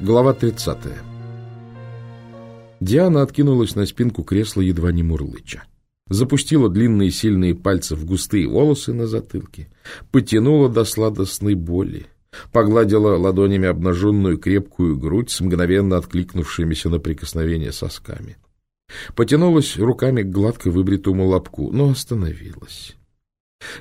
Глава 30. Диана откинулась на спинку кресла, едва не мурлыча. Запустила длинные сильные пальцы в густые волосы на затылке, потянула до сладостной боли, погладила ладонями обнаженную крепкую грудь с мгновенно откликнувшимися на прикосновение сосками. Потянулась руками к гладко выбритому лобку, но остановилась.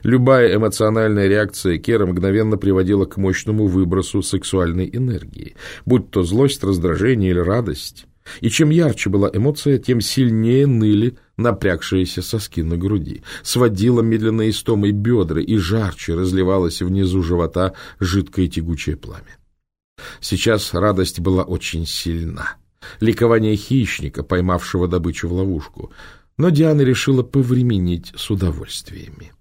Любая эмоциональная реакция Кера мгновенно приводила к мощному выбросу сексуальной энергии, будь то злость, раздражение или радость. И чем ярче была эмоция, тем сильнее ныли напрягшиеся соски на груди, сводила медленно истомой бедра и жарче разливалось внизу живота жидкое тягучее пламя. Сейчас радость была очень сильна. Ликование хищника, поймавшего добычу в ловушку. Но Диана решила повременить с удовольствиями.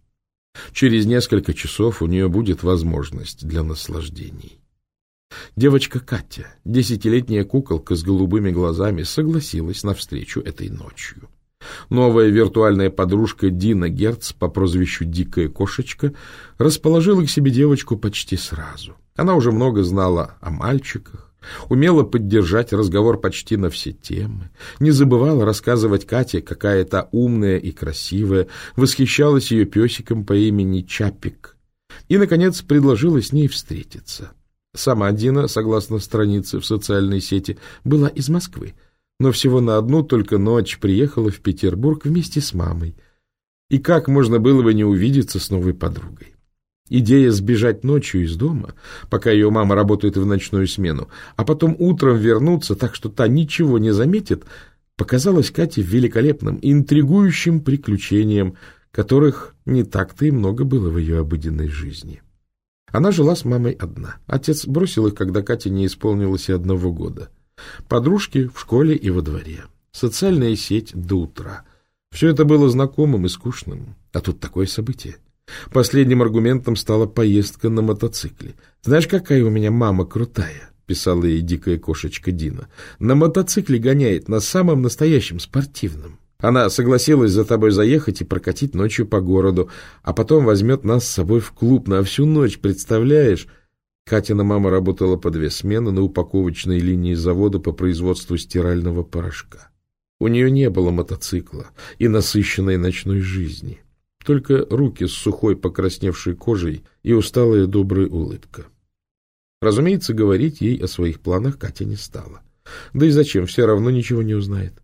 Через несколько часов у нее будет возможность для наслаждений. Девочка Катя, десятилетняя куколка с голубыми глазами, согласилась на встречу этой ночью. Новая виртуальная подружка Дина Герц по прозвищу «Дикая кошечка» расположила к себе девочку почти сразу. Она уже много знала о мальчиках, умела поддержать разговор почти на все темы, не забывала рассказывать Кате, какая то умная и красивая, восхищалась ее песиком по имени Чапик и, наконец, предложила с ней встретиться. Сама Дина, согласно странице в социальной сети, была из Москвы, но всего на одну только ночь приехала в Петербург вместе с мамой. И как можно было бы не увидеться с новой подругой? Идея сбежать ночью из дома, пока ее мама работает в ночную смену, а потом утром вернуться так, что та ничего не заметит, показалась Кате великолепным, интригующим приключением, которых не так-то и много было в ее обыденной жизни. Она жила с мамой одна. Отец бросил их, когда Кате не исполнилось и одного года. Подружки в школе и во дворе. Социальная сеть до утра. Все это было знакомым и скучным. А тут такое событие. Последним аргументом стала поездка на мотоцикле. «Знаешь, какая у меня мама крутая?» — писала ей дикая кошечка Дина. «На мотоцикле гоняет, на самом настоящем спортивном. Она согласилась за тобой заехать и прокатить ночью по городу, а потом возьмет нас с собой в клуб на всю ночь, представляешь?» Катина мама работала по две смены на упаковочной линии завода по производству стирального порошка. У нее не было мотоцикла и насыщенной ночной жизни только руки с сухой покрасневшей кожей и усталая добрая улыбка. Разумеется, говорить ей о своих планах Катя не стала. Да и зачем, все равно ничего не узнает.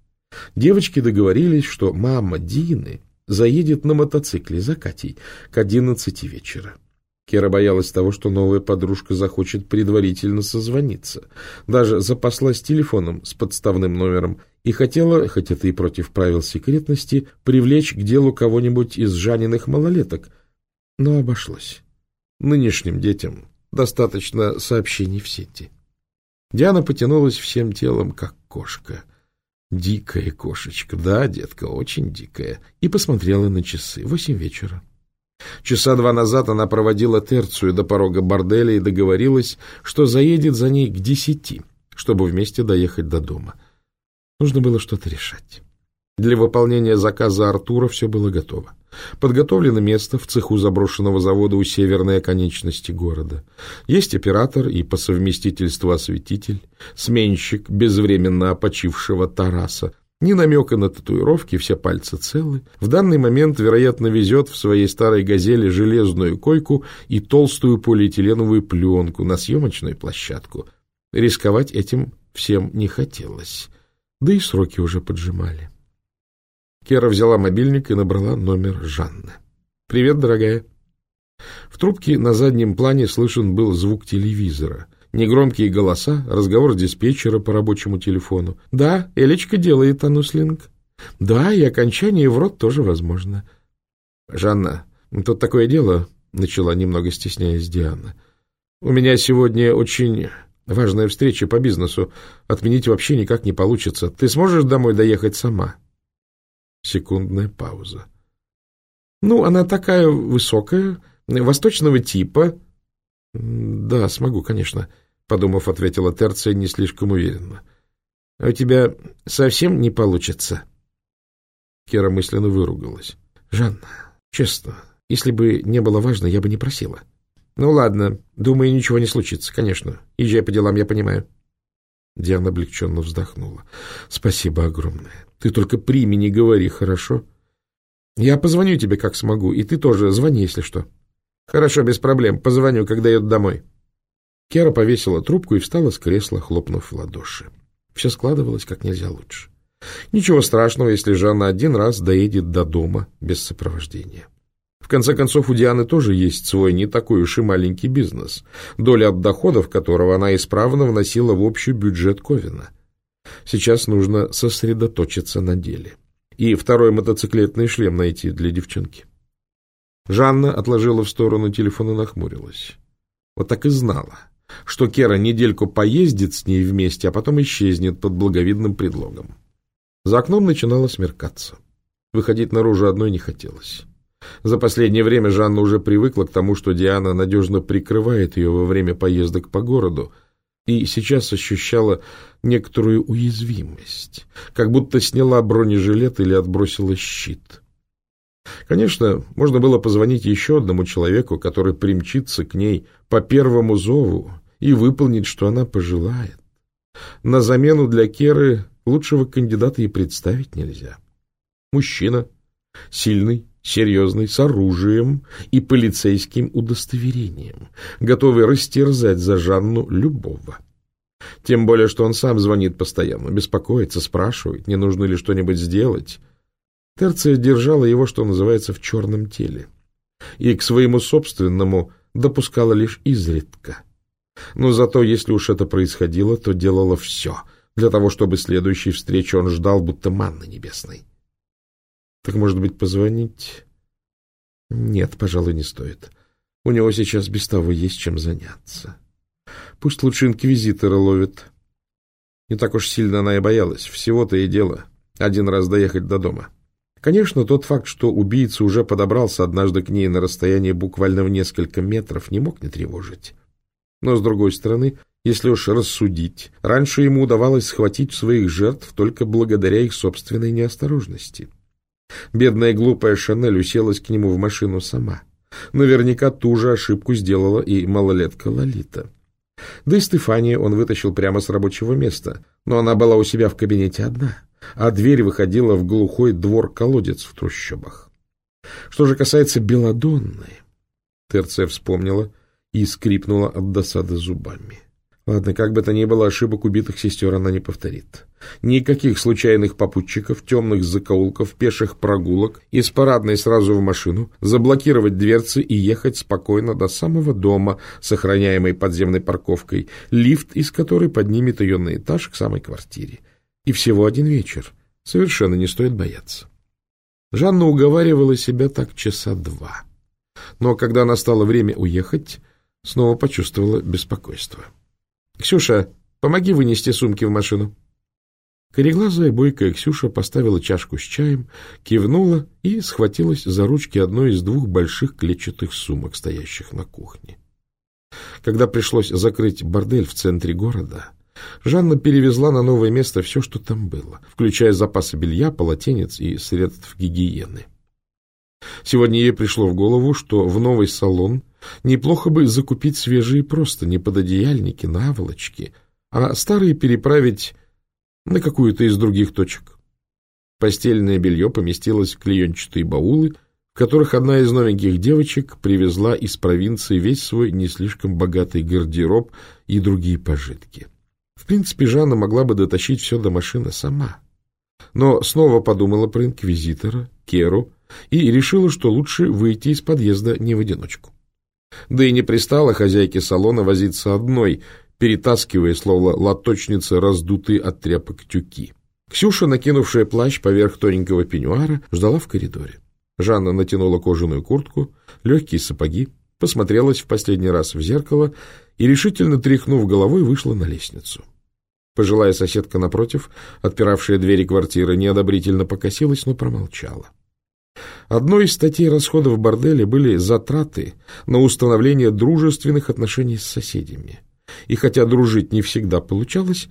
Девочки договорились, что мама Дины заедет на мотоцикле за Катей к одиннадцати вечера. Кера боялась того, что новая подружка захочет предварительно созвониться. Даже запаслась телефоном с подставным номером и хотела, хоть это и против правил секретности, привлечь к делу кого-нибудь из Жаниных малолеток, но обошлось. Нынешним детям достаточно сообщений в сети. Диана потянулась всем телом, как кошка. Дикая кошечка, да, детка, очень дикая, и посмотрела на часы. Восемь вечера. Часа два назад она проводила терцию до порога борделя и договорилась, что заедет за ней к десяти, чтобы вместе доехать до дома. Нужно было что-то решать. Для выполнения заказа Артура все было готово. Подготовлено место в цеху заброшенного завода у северной оконечности города. Есть оператор и по совместительству осветитель, сменщик безвременно опочившего Тараса. Ни намека на татуировки, все пальцы целы. В данный момент, вероятно, везет в своей старой «Газели» железную койку и толстую полиэтиленовую пленку на съемочную площадку. Рисковать этим всем не хотелось да и сроки уже поджимали. Кера взяла мобильник и набрала номер Жанны. «Привет, дорогая». В трубке на заднем плане слышен был звук телевизора. Негромкие голоса, разговор диспетчера по рабочему телефону. «Да, Элечка делает ануслинг». «Да, и окончание в рот тоже возможно». «Жанна, тут такое дело», — начала немного стесняясь Диана. «У меня сегодня очень Важная встреча по бизнесу. Отменить вообще никак не получится. Ты сможешь домой доехать сама?» Секундная пауза. «Ну, она такая высокая, восточного типа». «Да, смогу, конечно», — подумав, ответила Терция не слишком уверенно. «А у тебя совсем не получится?» Кера мысленно выругалась. «Жанна, честно, если бы не было важно, я бы не просила». — Ну ладно, думаю, ничего не случится, конечно. Езжай по делам, я понимаю. Диана облегченно вздохнула. — Спасибо огромное. Ты только при не говори, хорошо? Я позвоню тебе, как смогу, и ты тоже звони, если что. — Хорошо, без проблем. Позвоню, когда еду домой. Кера повесила трубку и встала с кресла, хлопнув в ладоши. Все складывалось как нельзя лучше. Ничего страшного, если Жанна один раз доедет до дома без сопровождения. В конце концов, у Дианы тоже есть свой не такой уж и маленький бизнес, доля от доходов которого она исправно вносила в общий бюджет Ковина. Сейчас нужно сосредоточиться на деле. И второй мотоциклетный шлем найти для девчонки. Жанна отложила в сторону телефон и нахмурилась. Вот так и знала, что Кера недельку поездит с ней вместе, а потом исчезнет под благовидным предлогом. За окном начинало смеркаться. Выходить наружу одной не хотелось. За последнее время Жанна уже привыкла к тому, что Диана надежно прикрывает ее во время поездок по городу, и сейчас ощущала некоторую уязвимость, как будто сняла бронежилет или отбросила щит. Конечно, можно было позвонить еще одному человеку, который примчится к ней по первому зову и выполнит, что она пожелает. На замену для Керы лучшего кандидата и представить нельзя. Мужчина, сильный, серьезный, с оружием и полицейским удостоверением, готовый растерзать за Жанну любого. Тем более, что он сам звонит постоянно, беспокоится, спрашивает, не нужно ли что-нибудь сделать. Терция держала его, что называется, в черном теле, и к своему собственному допускала лишь изредка. Но зато, если уж это происходило, то делала все для того, чтобы следующей встречи он ждал, будто манны небесной. Так, может быть, позвонить? Нет, пожалуй, не стоит. У него сейчас без того есть чем заняться. Пусть лучше инквизитора ловит. Не так уж сильно она и боялась. Всего-то и дело. Один раз доехать до дома. Конечно, тот факт, что убийца уже подобрался однажды к ней на расстоянии буквально в несколько метров, не мог не тревожить. Но, с другой стороны, если уж рассудить, раньше ему удавалось схватить своих жертв только благодаря их собственной неосторожности. — Бедная глупая Шанель уселась к нему в машину сама. Наверняка ту же ошибку сделала и малолетка Лолита. Да и Стефания он вытащил прямо с рабочего места, но она была у себя в кабинете одна, а дверь выходила в глухой двор-колодец в трущобах. Что же касается Беладонны, Терция вспомнила и скрипнула от досады зубами. Ладно, как бы то ни было, ошибок убитых сестер она не повторит. Никаких случайных попутчиков, темных закоулков, пеших прогулок, из парадной сразу в машину, заблокировать дверцы и ехать спокойно до самого дома, сохраняемой подземной парковкой, лифт из которой поднимет ее на этаж к самой квартире. И всего один вечер. Совершенно не стоит бояться. Жанна уговаривала себя так часа два. Но когда настало время уехать, снова почувствовала беспокойство. «Ксюша, помоги вынести сумки в машину». Кореглазая бойкая Ксюша поставила чашку с чаем, кивнула и схватилась за ручки одной из двух больших клетчатых сумок, стоящих на кухне. Когда пришлось закрыть бордель в центре города, Жанна перевезла на новое место все, что там было, включая запасы белья, полотенец и средств гигиены. Сегодня ей пришло в голову, что в новый салон неплохо бы закупить свежие простыни, пододеяльники, наволочки, а старые переправить на какую-то из других точек. Постельное белье поместилось в клеенчатые баулы, в которых одна из новеньких девочек привезла из провинции весь свой не слишком богатый гардероб и другие пожитки. В принципе, Жанна могла бы дотащить все до машины сама. Но снова подумала про инквизитора, Керу, и решила, что лучше выйти из подъезда не в одиночку. Да и не пристала хозяйке салона возиться одной, перетаскивая, словно лоточница, раздутые от тряпок тюки. Ксюша, накинувшая плащ поверх тоненького пеньюара, ждала в коридоре. Жанна натянула кожаную куртку, легкие сапоги, посмотрелась в последний раз в зеркало и, решительно тряхнув головой, вышла на лестницу. Пожилая соседка напротив, отпиравшая двери квартиры, неодобрительно покосилась, но промолчала. Одной из статей расходов борделя были затраты на установление дружественных отношений с соседями. И хотя дружить не всегда получалось,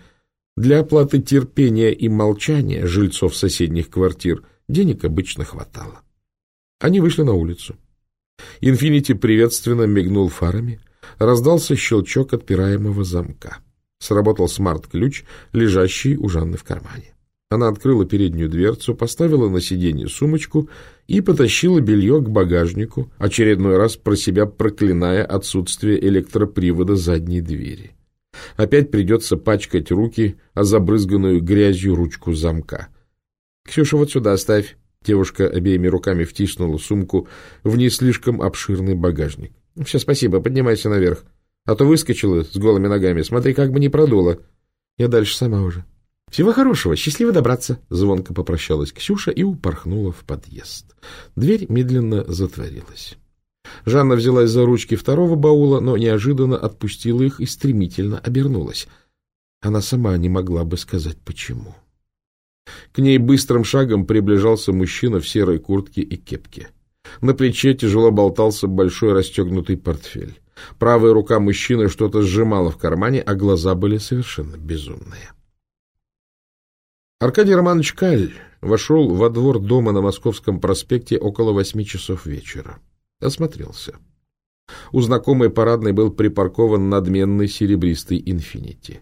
для оплаты терпения и молчания жильцов соседних квартир денег обычно хватало. Они вышли на улицу. Инфинити приветственно мигнул фарами, раздался щелчок отпираемого замка. Сработал смарт-ключ, лежащий у Жанны в кармане. Она открыла переднюю дверцу, поставила на сиденье сумочку и потащила белье к багажнику, очередной раз про себя проклиная отсутствие электропривода задней двери. Опять придется пачкать руки о забрызганную грязью ручку замка. — Ксюша, вот сюда оставь. Девушка обеими руками втиснула сумку в не слишком обширный багажник. — Все, спасибо, поднимайся наверх. А то выскочила с голыми ногами. Смотри, как бы не продуло. Я дальше сама уже. «Всего хорошего, счастливо добраться!» Звонко попрощалась Ксюша и упорхнула в подъезд. Дверь медленно затворилась. Жанна взялась за ручки второго баула, но неожиданно отпустила их и стремительно обернулась. Она сама не могла бы сказать, почему. К ней быстрым шагом приближался мужчина в серой куртке и кепке. На плече тяжело болтался большой расстегнутый портфель. Правая рука мужчины что-то сжимала в кармане, а глаза были совершенно безумные. Аркадий Романович Каль вошел во двор дома на Московском проспекте около восьми часов вечера. Осмотрелся. У знакомой парадной был припаркован надменный серебристый «Инфинити».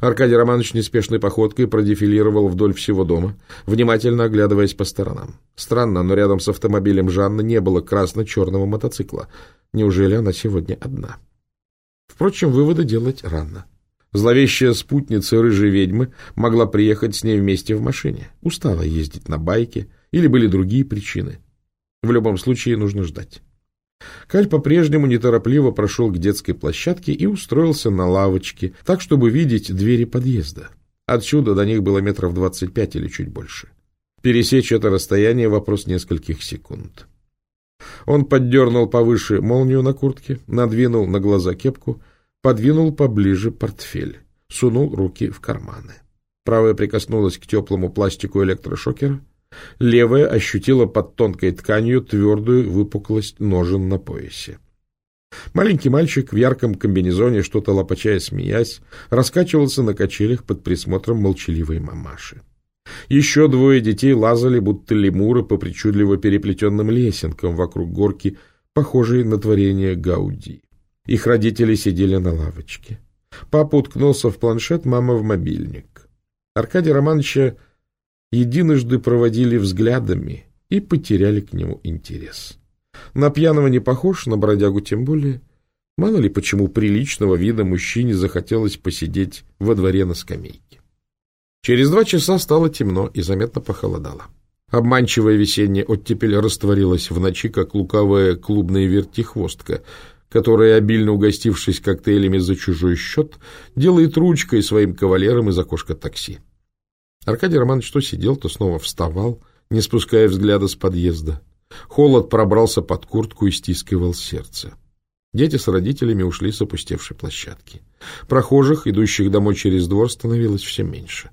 Аркадий Романович неспешной походкой продефилировал вдоль всего дома, внимательно оглядываясь по сторонам. Странно, но рядом с автомобилем Жанны не было красно-черного мотоцикла. Неужели она сегодня одна? Впрочем, выводы делать рано. Зловещая спутница рыжей ведьмы могла приехать с ней вместе в машине. Устала ездить на байке, или были другие причины. В любом случае нужно ждать. Каль по-прежнему неторопливо прошел к детской площадке и устроился на лавочке, так, чтобы видеть двери подъезда. Отсюда до них было метров двадцать пять или чуть больше. Пересечь это расстояние — вопрос нескольких секунд. Он поддернул повыше молнию на куртке, надвинул на глаза кепку подвинул поближе портфель, сунул руки в карманы. Правая прикоснулась к теплому пластику электрошокера, левая ощутила под тонкой тканью твердую выпуклость ножен на поясе. Маленький мальчик в ярком комбинезоне, что-то лопачая смеясь, раскачивался на качелях под присмотром молчаливой мамаши. Еще двое детей лазали, будто лемуры, по причудливо переплетенным лесенкам вокруг горки, похожей на творение Гауди. Их родители сидели на лавочке. Папа уткнулся в планшет, мама в мобильник. Аркадия Романовича единожды проводили взглядами и потеряли к нему интерес. На пьяного не похож, на бродягу тем более. Мало ли почему приличного вида мужчине захотелось посидеть во дворе на скамейке. Через два часа стало темно и заметно похолодало. Обманчивая весенняя оттепель растворилась в ночи, как лукавая клубная вертихвостка, которая, обильно угостившись коктейлями за чужой счет, делает ручкой своим кавалерам из окошка такси. Аркадий Романович то сидел, то снова вставал, не спуская взгляда с подъезда. Холод пробрался под куртку и стискивал сердце. Дети с родителями ушли с опустевшей площадки. Прохожих, идущих домой через двор, становилось все меньше.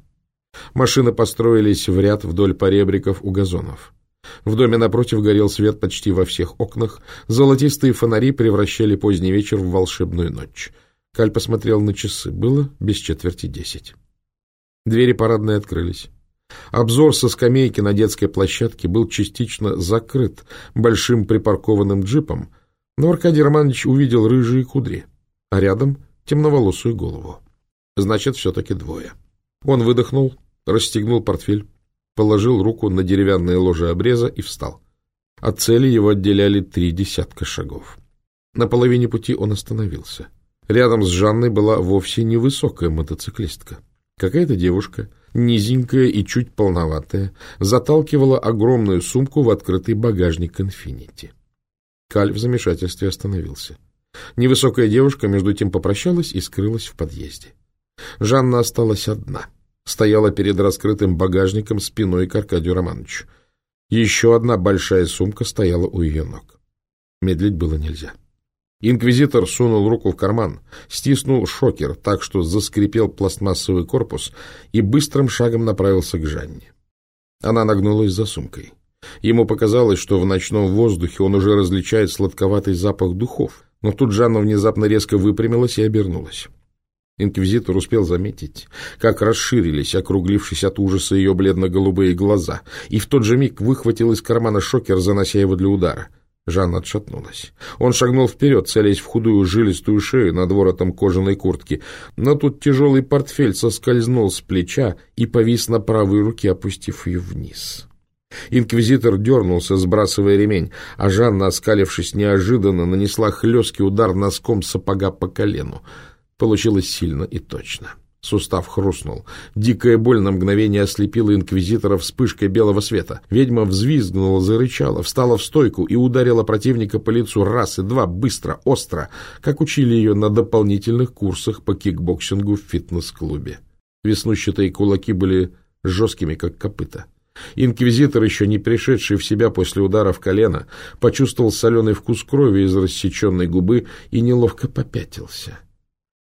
Машины построились в ряд вдоль поребриков у газонов. В доме напротив горел свет почти во всех окнах, золотистые фонари превращали поздний вечер в волшебную ночь. Каль посмотрел на часы. Было без четверти десять. Двери парадной открылись. Обзор со скамейки на детской площадке был частично закрыт большим припаркованным джипом, но Аркадий Романович увидел рыжие кудри, а рядом темноволосую голову. Значит, все-таки двое. Он выдохнул, расстегнул портфель, положил руку на деревянное ложе обреза и встал. От цели его отделяли три десятка шагов. На половине пути он остановился. Рядом с Жанной была вовсе невысокая мотоциклистка. Какая-то девушка, низенькая и чуть полноватая, заталкивала огромную сумку в открытый багажник «Инфинити». Каль в замешательстве остановился. Невысокая девушка между тем попрощалась и скрылась в подъезде. Жанна осталась одна — стояла перед раскрытым багажником спиной к Аркадию Романовичу. Еще одна большая сумка стояла у ее ног. Медлить было нельзя. Инквизитор сунул руку в карман, стиснул шокер так, что заскрипел пластмассовый корпус и быстрым шагом направился к Жанне. Она нагнулась за сумкой. Ему показалось, что в ночном воздухе он уже различает сладковатый запах духов, но тут Жанна внезапно резко выпрямилась и обернулась. Инквизитор успел заметить, как расширились, округлившись от ужаса ее бледно-голубые глаза, и в тот же миг выхватил из кармана шокер, занося его для удара. Жанна отшатнулась. Он шагнул вперед, целясь в худую жилистую шею над воротом кожаной куртки. Но тут тяжелый портфель соскользнул с плеча и повис на правой руке, опустив ее вниз. Инквизитор дернулся, сбрасывая ремень, а Жанна, оскалившись неожиданно, нанесла хлесткий удар носком сапога по колену. Получилось сильно и точно. — Сустав хрустнул. Дикая боль на мгновение ослепила инквизитора вспышкой белого света. Ведьма взвизгнула, зарычала, встала в стойку и ударила противника по лицу раз и два, быстро, остро, как учили ее на дополнительных курсах по кикбоксингу в фитнес-клубе. Веснушчатые кулаки были жесткими, как копыта. Инквизитор, еще не пришедший в себя после удара в колено, почувствовал соленый вкус крови из рассеченной губы и неловко попятился. —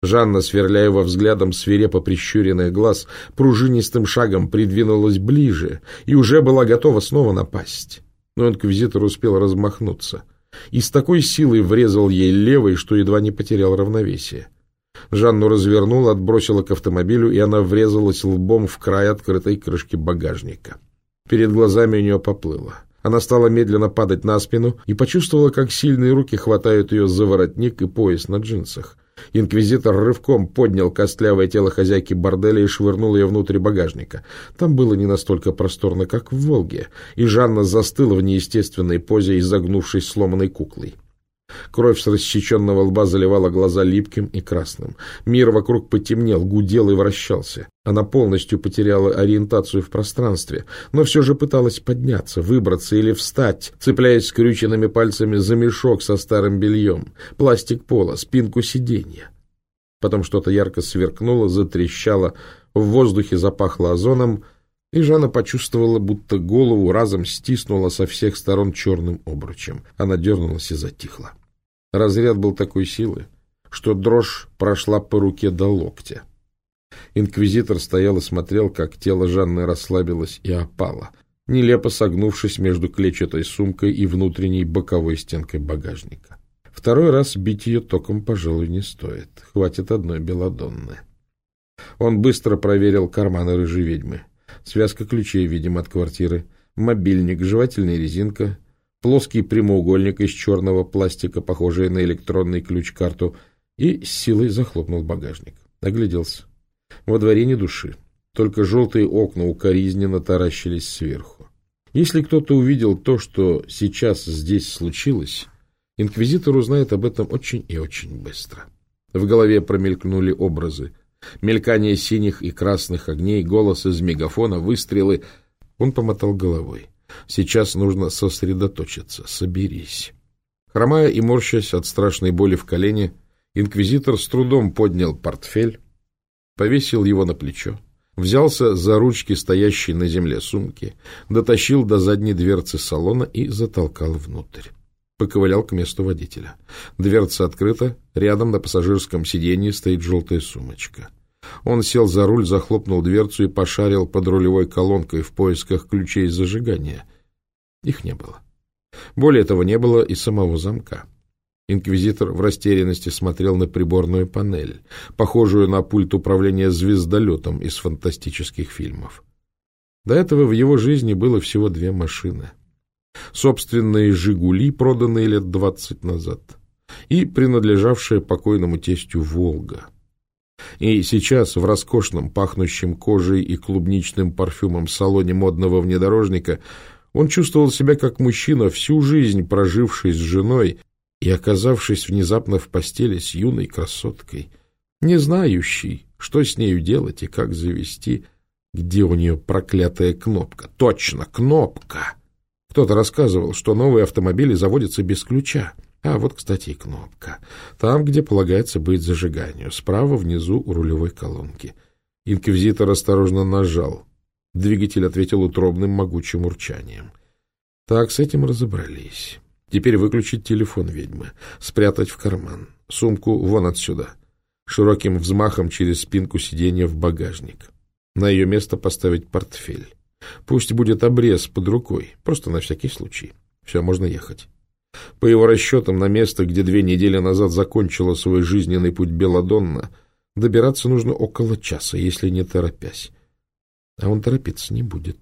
Жанна, сверля его взглядом свирепо прищуренных глаз, пружинистым шагом придвинулась ближе и уже была готова снова напасть. Но инквизитор успел размахнуться и с такой силой врезал ей левой, что едва не потерял равновесие. Жанну развернул, отбросила к автомобилю, и она врезалась лбом в край открытой крышки багажника. Перед глазами у нее поплыло. Она стала медленно падать на спину и почувствовала, как сильные руки хватают ее за воротник и пояс на джинсах. Инквизитор рывком поднял костлявое тело хозяйки борделя и швырнул ее внутрь багажника. Там было не настолько просторно, как в «Волге», и Жанна застыла в неестественной позе, изогнувшись сломанной куклой. Кровь с рассеченного лба заливала глаза липким и красным. Мир вокруг потемнел, гудел и вращался. Она полностью потеряла ориентацию в пространстве, но все же пыталась подняться, выбраться или встать, цепляясь скрюченными пальцами за мешок со старым бельем, пластик пола, спинку сиденья. Потом что-то ярко сверкнуло, затрещало, в воздухе запахло озоном, и Жанна почувствовала, будто голову разом стиснула со всех сторон черным обручем. Она дернулась и затихла. Разряд был такой силы, что дрожь прошла по руке до локтя. Инквизитор стоял и смотрел, как тело Жанны расслабилось и опало, нелепо согнувшись между клетчатой сумкой и внутренней боковой стенкой багажника. Второй раз бить ее током, пожалуй, не стоит. Хватит одной белодонны. Он быстро проверил карманы рыжей ведьмы. Связка ключей, видимо, от квартиры, мобильник, жевательная резинка, плоский прямоугольник из черного пластика, похожий на электронный ключ-карту, и с силой захлопнул багажник. Огляделся. Во дворе ни души, только желтые окна укоризненно таращились сверху. Если кто-то увидел то, что сейчас здесь случилось, инквизитор узнает об этом очень и очень быстро. В голове промелькнули образы. Мелькание синих и красных огней, голос из мегафона, выстрелы. Он помотал головой. Сейчас нужно сосредоточиться. Соберись. Хромая и морщась от страшной боли в колене, инквизитор с трудом поднял портфель, повесил его на плечо, взялся за ручки стоящей на земле сумки, дотащил до задней дверцы салона и затолкал внутрь. Поковылял к месту водителя. Дверца открыта, рядом на пассажирском сиденье стоит желтая сумочка. Он сел за руль, захлопнул дверцу и пошарил под рулевой колонкой в поисках ключей зажигания. Их не было. Более того, не было и самого замка. Инквизитор в растерянности смотрел на приборную панель, похожую на пульт управления звездолетом из фантастических фильмов. До этого в его жизни было всего две машины. Собственные «Жигули», проданные лет двадцать назад, и принадлежавшая покойному тестю «Волга». И сейчас в роскошном, пахнущем кожей и клубничным парфюмом салоне модного внедорожника он чувствовал себя как мужчина, всю жизнь проживший с женой и оказавшись внезапно в постели с юной красоткой, не знающий, что с нею делать и как завести, где у нее проклятая кнопка. Точно, кнопка! Кто-то рассказывал, что новые автомобили заводятся без ключа. А вот, кстати, и кнопка. Там, где полагается быть зажиганию, справа внизу у рулевой колонки. Инквизитор осторожно нажал. Двигатель ответил утробным могучим урчанием. Так, с этим разобрались. Теперь выключить телефон ведьмы, спрятать в карман, сумку вон отсюда, широким взмахом через спинку сиденья в багажник. На ее место поставить портфель. Пусть будет обрез под рукой, просто на всякий случай. Все, можно ехать. По его расчетам, на место, где две недели назад закончила свой жизненный путь Беладонна, добираться нужно около часа, если не торопясь. А он торопиться не будет.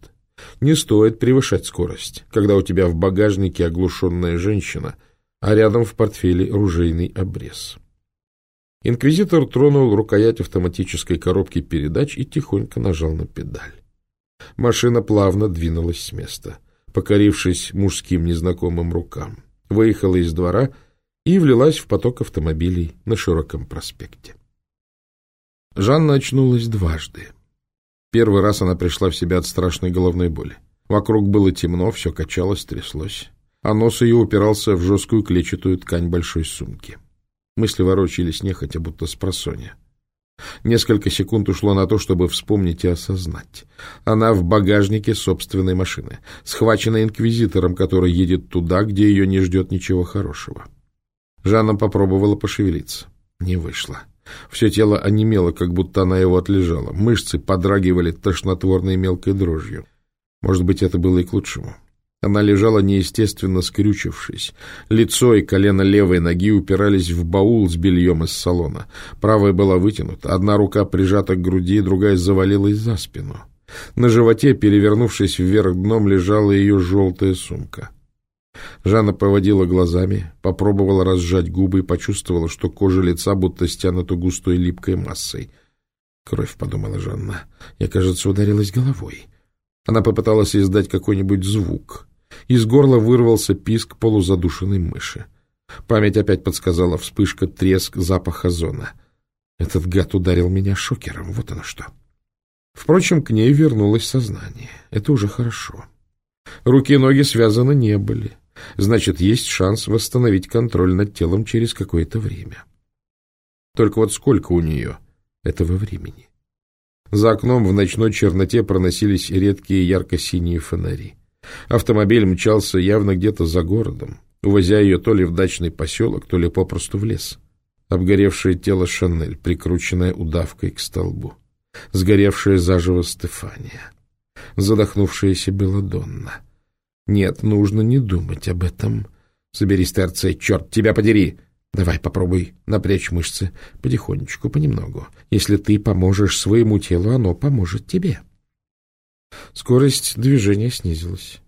Не стоит превышать скорость, когда у тебя в багажнике оглушенная женщина, а рядом в портфеле ружейный обрез. Инквизитор тронул рукоять автоматической коробки передач и тихонько нажал на педаль. Машина плавно двинулась с места, покорившись мужским незнакомым рукам, выехала из двора и влилась в поток автомобилей на широком проспекте. Жанна очнулась дважды. Первый раз она пришла в себя от страшной головной боли. Вокруг было темно, все качалось, тряслось, а нос ее упирался в жесткую клетчатую ткань большой сумки. Мысли ворочались нехотя, будто с просонья. Несколько секунд ушло на то, чтобы вспомнить и осознать. Она в багажнике собственной машины, схвачена инквизитором, который едет туда, где ее не ждет ничего хорошего. Жанна попробовала пошевелиться. Не вышло. Все тело онемело, как будто она его отлежала. Мышцы подрагивали тошнотворной мелкой дрожью. Может быть, это было и к лучшему. Она лежала неестественно скрючившись. Лицо и колено левой ноги упирались в баул с бельем из салона. Правая была вытянута, одна рука прижата к груди, другая завалилась за спину. На животе, перевернувшись вверх дном, лежала ее желтая сумка. Жанна поводила глазами, попробовала разжать губы и почувствовала, что кожа лица будто стянута густой липкой массой. «Кровь», — подумала Жанна, — «я, кажется, ударилась головой». Она попыталась издать какой-нибудь звук. Из горла вырвался писк полузадушенной мыши. Память опять подсказала вспышка, треск, запах озона. Этот гад ударил меня шокером, вот оно что. Впрочем, к ней вернулось сознание. Это уже хорошо. Руки и ноги связаны не были. Значит, есть шанс восстановить контроль над телом через какое-то время. Только вот сколько у нее этого времени? За окном в ночной черноте проносились редкие ярко-синие фонари. Автомобиль мчался явно где-то за городом, увозя ее то ли в дачный поселок, то ли попросту в лес. Обгоревшее тело Шанель, прикрученное удавкой к столбу. Сгоревшая заживо Стефания. Задохнувшаяся Беладонна. Нет, нужно не думать об этом. Соберись, ТРЦ, черт тебя подери! Давай попробуй напрячь мышцы потихонечку, понемногу. Если ты поможешь своему телу, оно поможет тебе. Скорость движения снизилась.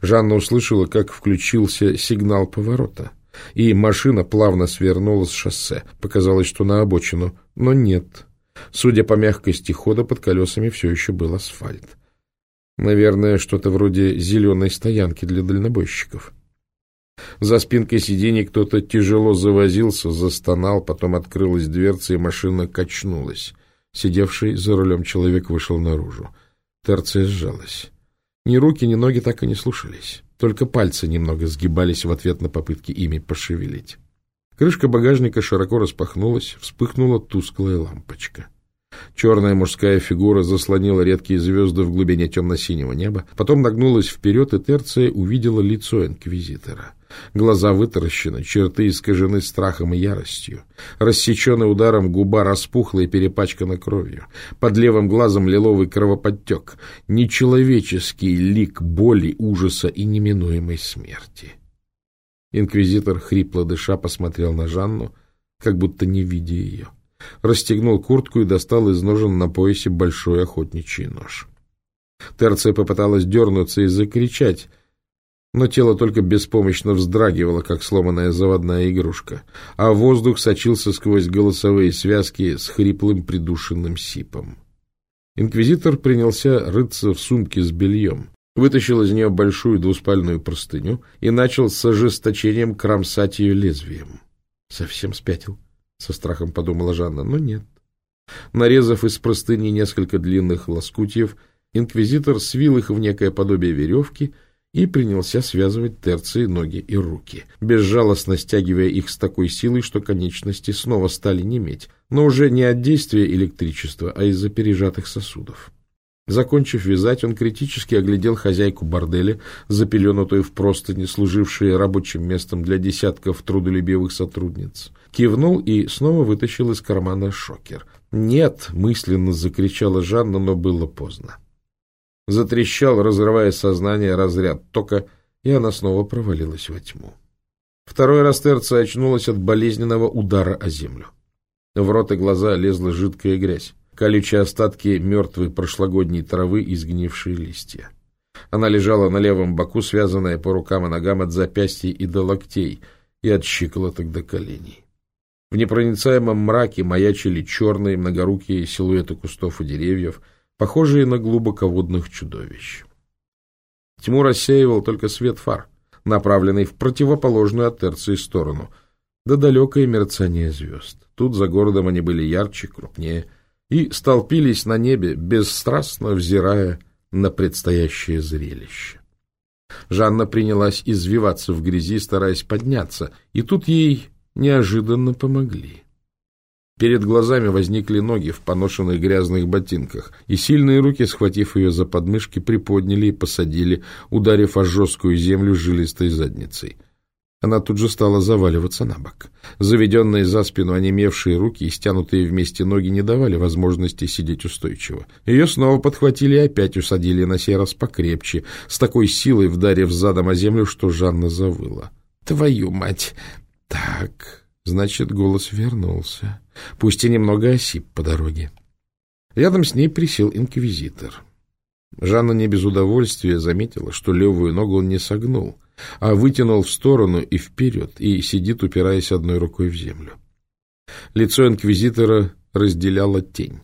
Жанна услышала, как включился сигнал поворота, и машина плавно свернула с шоссе. Показалось, что на обочину, но нет. Судя по мягкости хода, под колесами все еще был асфальт. Наверное, что-то вроде зеленой стоянки для дальнобойщиков. За спинкой сиденья кто-то тяжело завозился, застонал, потом открылась дверца, и машина качнулась. Сидевший за рулем человек вышел наружу. Терция сжалась. Ни руки, ни ноги так и не слушались. Только пальцы немного сгибались в ответ на попытки ими пошевелить. Крышка багажника широко распахнулась, вспыхнула тусклая лампочка. Черная мужская фигура заслонила редкие звезды в глубине темно-синего неба, потом нагнулась вперед, и Терция увидела лицо инквизитора. Глаза вытаращены, черты искажены страхом и яростью. Рассеченный ударом губа распухла и перепачкана кровью. Под левым глазом лиловый кровоподтек. Нечеловеческий лик боли, ужаса и неминуемой смерти. Инквизитор, хрипло дыша, посмотрел на Жанну, как будто не видя ее расстегнул куртку и достал из ножен на поясе большой охотничий нож. Терция попыталась дернуться и закричать, но тело только беспомощно вздрагивало, как сломанная заводная игрушка, а воздух сочился сквозь голосовые связки с хриплым придушенным сипом. Инквизитор принялся рыться в сумке с бельем, вытащил из нее большую двуспальную простыню и начал с ожесточением кромсать ее лезвием. Совсем спятил. — со страхом подумала Жанна, но нет. Нарезав из простыни несколько длинных лоскутьев, инквизитор свил их в некое подобие веревки и принялся связывать терции ноги и руки, безжалостно стягивая их с такой силой, что конечности снова стали неметь, но уже не от действия электричества, а из-за пережатых сосудов. Закончив вязать, он критически оглядел хозяйку борделя, запеленутую в простыни, служившие рабочим местом для десятков трудолюбивых сотрудниц. Кивнул и снова вытащил из кармана шокер. «Нет!» — мысленно закричала Жанна, но было поздно. Затрещал, разрывая сознание, разряд тока, и она снова провалилась во тьму. Второй раз Терца очнулась от болезненного удара о землю. В рот и глаза лезла жидкая грязь колючие остатки мертвой прошлогодней травы и сгнившие листья. Она лежала на левом боку, связанная по рукам и ногам от запястья и до локтей, и от щиколоток до коленей. В непроницаемом мраке маячили черные многорукие силуэты кустов и деревьев, похожие на глубоководных чудовищ. Тьму рассеивал только свет фар, направленный в противоположную от Терции сторону, да далекое мерцание звезд. Тут за городом они были ярче, крупнее, и столпились на небе, бесстрастно взирая на предстоящее зрелище. Жанна принялась извиваться в грязи, стараясь подняться, и тут ей неожиданно помогли. Перед глазами возникли ноги в поношенных грязных ботинках, и сильные руки, схватив ее за подмышки, приподняли и посадили, ударив о жесткую землю жилистой задницей. Она тут же стала заваливаться на бок. Заведенные за спину онемевшие руки и стянутые вместе ноги не давали возможности сидеть устойчиво. Ее снова подхватили и опять усадили на сей раз покрепче, с такой силой вдарив задом о землю, что Жанна завыла. «Твою мать! Так, значит, голос вернулся» пусть и немного осип по дороге. Рядом с ней присел инквизитор. Жанна не без удовольствия заметила, что левую ногу он не согнул, а вытянул в сторону и вперед, и сидит, упираясь одной рукой в землю. Лицо инквизитора разделяла тень.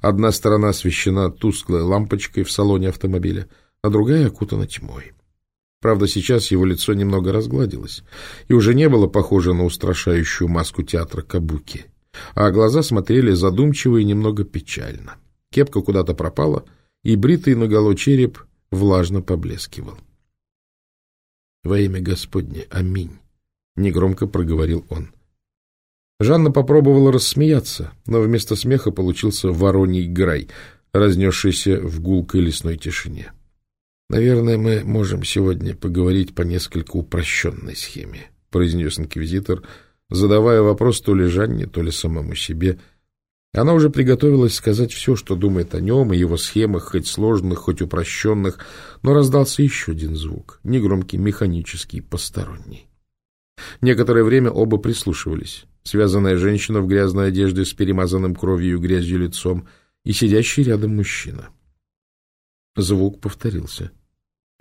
Одна сторона освещена тусклой лампочкой в салоне автомобиля, а другая окутана тьмой. Правда, сейчас его лицо немного разгладилось и уже не было похоже на устрашающую маску театра Кабуки а глаза смотрели задумчиво и немного печально. Кепка куда-то пропала, и бритый наголо череп влажно поблескивал. — Во имя Господне, аминь! — негромко проговорил он. Жанна попробовала рассмеяться, но вместо смеха получился вороний грай, разнесшийся в гулкой лесной тишине. — Наверное, мы можем сегодня поговорить по несколько упрощенной схеме, — произнес инквизитор, — задавая вопрос то ли Жанне, то ли самому себе. Она уже приготовилась сказать все, что думает о нем и его схемах, хоть сложных, хоть упрощенных, но раздался еще один звук, негромкий, механический, посторонний. Некоторое время оба прислушивались. Связанная женщина в грязной одежде с перемазанным кровью и грязью лицом и сидящий рядом мужчина. Звук повторился.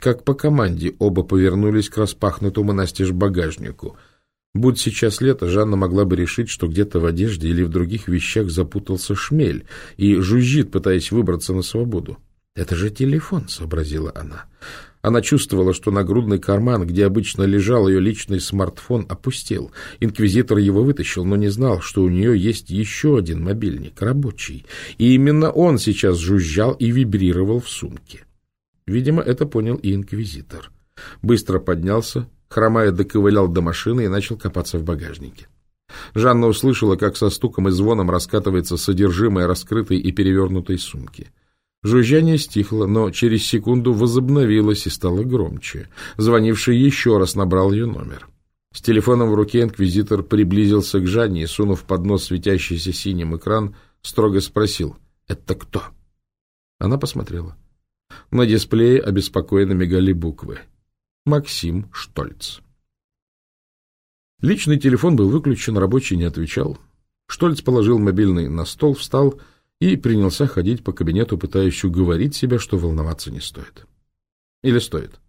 Как по команде оба повернулись к распахнутому настежь багажнику — Будь сейчас лето, Жанна могла бы решить, что где-то в одежде или в других вещах запутался шмель и жужжит, пытаясь выбраться на свободу. «Это же телефон», — сообразила она. Она чувствовала, что нагрудный карман, где обычно лежал ее личный смартфон, опустел. Инквизитор его вытащил, но не знал, что у нее есть еще один мобильник, рабочий. И именно он сейчас жужжал и вибрировал в сумке. Видимо, это понял и инквизитор. Быстро поднялся, Хромая доковылял до машины и начал копаться в багажнике. Жанна услышала, как со стуком и звоном раскатывается содержимое раскрытой и перевернутой сумки. Жужжание стихло, но через секунду возобновилось и стало громче. Звонивший еще раз набрал ее номер. С телефоном в руке инквизитор приблизился к Жанне и, сунув под нос светящийся синим экран, строго спросил «Это кто?». Она посмотрела. На дисплее обеспокоенно мигали буквы. Максим Штольц. Личный телефон был выключен, рабочий не отвечал. Штольц положил мобильный на стол, встал и принялся ходить по кабинету, пытаясь уговорить себя, что волноваться не стоит. Или стоит?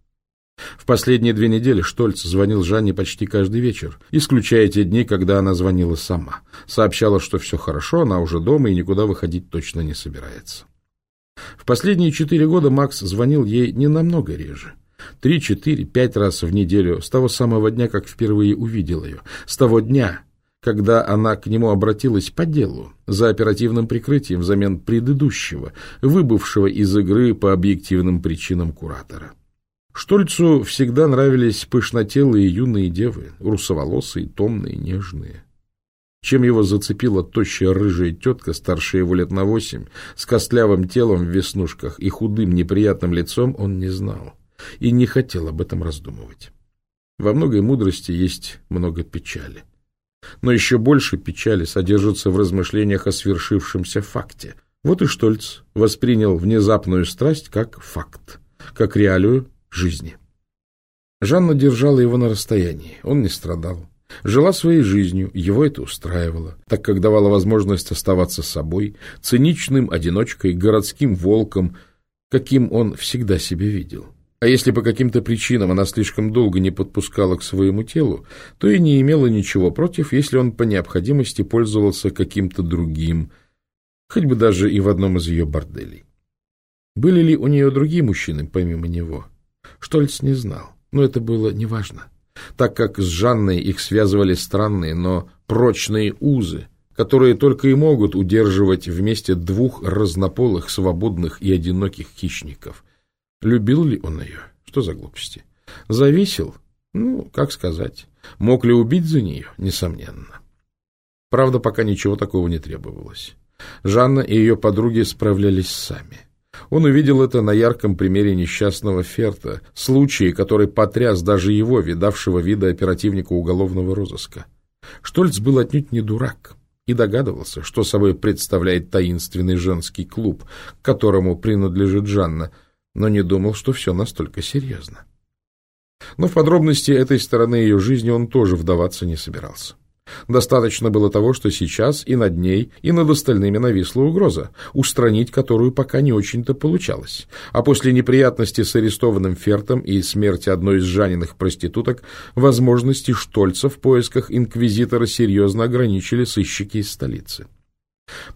В последние две недели Штольц звонил Жанне почти каждый вечер, исключая те дни, когда она звонила сама. Сообщала, что все хорошо, она уже дома и никуда выходить точно не собирается. В последние четыре года Макс звонил ей не намного реже. Три, четыре, пять раз в неделю с того самого дня, как впервые увидел ее. С того дня, когда она к нему обратилась по делу, за оперативным прикрытием взамен предыдущего, выбывшего из игры по объективным причинам куратора. Штольцу всегда нравились пышнотелые юные девы, русоволосые, томные, нежные. Чем его зацепила тощая рыжая тетка, старше его лет на восемь, с костлявым телом в веснушках и худым неприятным лицом, он не знал и не хотел об этом раздумывать. Во многой мудрости есть много печали. Но еще больше печали содержится в размышлениях о свершившемся факте. Вот и Штольц воспринял внезапную страсть как факт, как реалию жизни. Жанна держала его на расстоянии, он не страдал. Жила своей жизнью, его это устраивало, так как давала возможность оставаться собой, циничным одиночкой, городским волком, каким он всегда себя видел. А если по каким-то причинам она слишком долго не подпускала к своему телу, то и не имела ничего против, если он по необходимости пользовался каким-то другим, хоть бы даже и в одном из ее борделей. Были ли у нее другие мужчины, помимо него? Штольц не знал, но это было неважно, так как с Жанной их связывали странные, но прочные узы, которые только и могут удерживать вместе двух разнополых, свободных и одиноких хищников – Любил ли он ее? Что за глупости? Зависел? Ну, как сказать. Мог ли убить за нее? Несомненно. Правда, пока ничего такого не требовалось. Жанна и ее подруги справлялись сами. Он увидел это на ярком примере несчастного Ферта, случае, который потряс даже его, видавшего вида оперативника уголовного розыска. Штольц был отнюдь не дурак и догадывался, что собой представляет таинственный женский клуб, к которому принадлежит Жанна – но не думал, что все настолько серьезно. Но в подробности этой стороны ее жизни он тоже вдаваться не собирался. Достаточно было того, что сейчас и над ней, и над остальными нависла угроза, устранить которую пока не очень-то получалось. А после неприятности с арестованным Фертом и смерти одной из жаненных проституток, возможности Штольца в поисках инквизитора серьезно ограничили сыщики из столицы.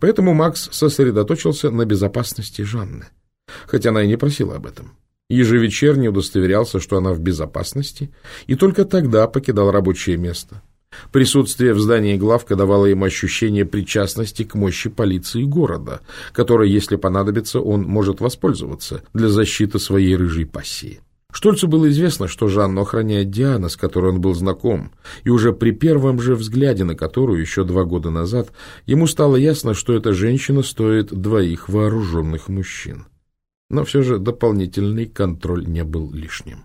Поэтому Макс сосредоточился на безопасности Жанны хотя она и не просила об этом. Ежевечерне удостоверялся, что она в безопасности, и только тогда покидал рабочее место. Присутствие в здании главка давало ему ощущение причастности к мощи полиции города, которой, если понадобится, он может воспользоваться для защиты своей рыжей пассии. Штольцу было известно, что Жанну охраняет Диана, с которой он был знаком, и уже при первом же взгляде на которую еще два года назад ему стало ясно, что эта женщина стоит двоих вооруженных мужчин. Но все же дополнительный контроль не был лишним.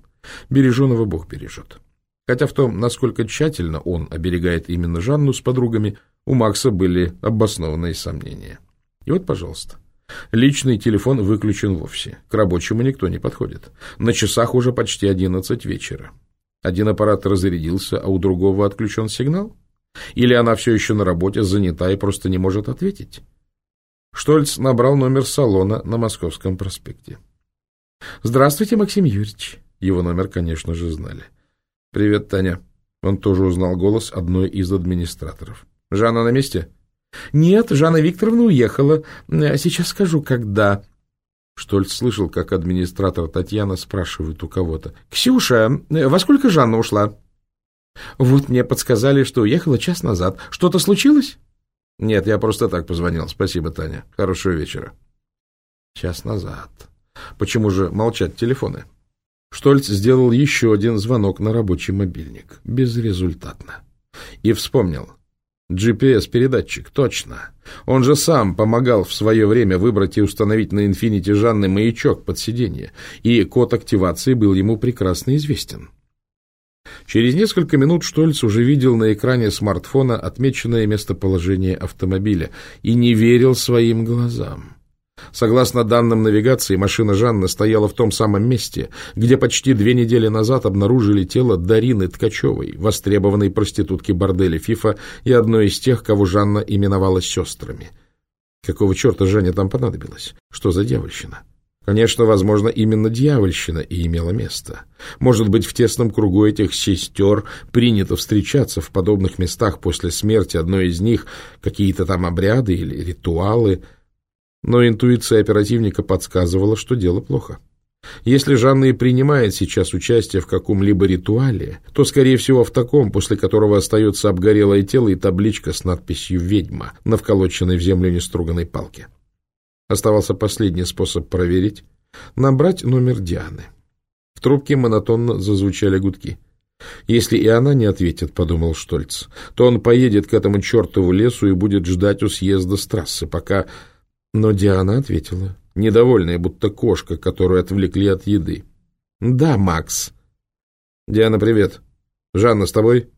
Береженого Бог бережет. Хотя в том, насколько тщательно он оберегает именно Жанну с подругами, у Макса были обоснованные сомнения. И вот, пожалуйста, личный телефон выключен вовсе. К рабочему никто не подходит. На часах уже почти одиннадцать вечера. Один аппарат разрядился, а у другого отключен сигнал? Или она все еще на работе, занята и просто не может ответить? Штольц набрал номер салона на Московском проспекте. «Здравствуйте, Максим Юрьевич». Его номер, конечно же, знали. «Привет, Таня». Он тоже узнал голос одной из администраторов. «Жанна на месте?» «Нет, Жанна Викторовна уехала. Сейчас скажу, когда...» Штольц слышал, как администратор Татьяна спрашивает у кого-то. «Ксюша, во сколько Жанна ушла?» «Вот мне подсказали, что уехала час назад. Что-то случилось?» Нет, я просто так позвонил. Спасибо, Таня. Хорошего вечера. Час назад. Почему же молчат телефоны? Штольц сделал еще один звонок на рабочий мобильник. Безрезультатно. И вспомнил. GPS-передатчик, точно. Он же сам помогал в свое время выбрать и установить на «Инфинити» Жанны маячок под сиденье, и код активации был ему прекрасно известен. Через несколько минут Штольц уже видел на экране смартфона отмеченное местоположение автомобиля и не верил своим глазам. Согласно данным навигации, машина Жанны стояла в том самом месте, где почти две недели назад обнаружили тело Дарины Ткачевой, востребованной проститутки борделя ФИФА и одной из тех, кого Жанна именовала сестрами. Какого черта Жене там понадобилось? Что за дьявольщина? Конечно, возможно, именно дьявольщина и имела место. Может быть, в тесном кругу этих сестер принято встречаться в подобных местах после смерти одной из них, какие-то там обряды или ритуалы. Но интуиция оперативника подсказывала, что дело плохо. Если Жанна и принимает сейчас участие в каком-либо ритуале, то, скорее всего, в таком, после которого остается обгорелое тело и табличка с надписью «Ведьма» на вколоченной в землю неструганной палке. Оставался последний способ проверить — набрать номер Дианы. В трубке монотонно зазвучали гудки. «Если и она не ответит, — подумал Штольц, — то он поедет к этому чертову лесу и будет ждать у съезда с трассы, пока...» Но Диана ответила, недовольная, будто кошка, которую отвлекли от еды. «Да, Макс». «Диана, привет. Жанна с тобой?»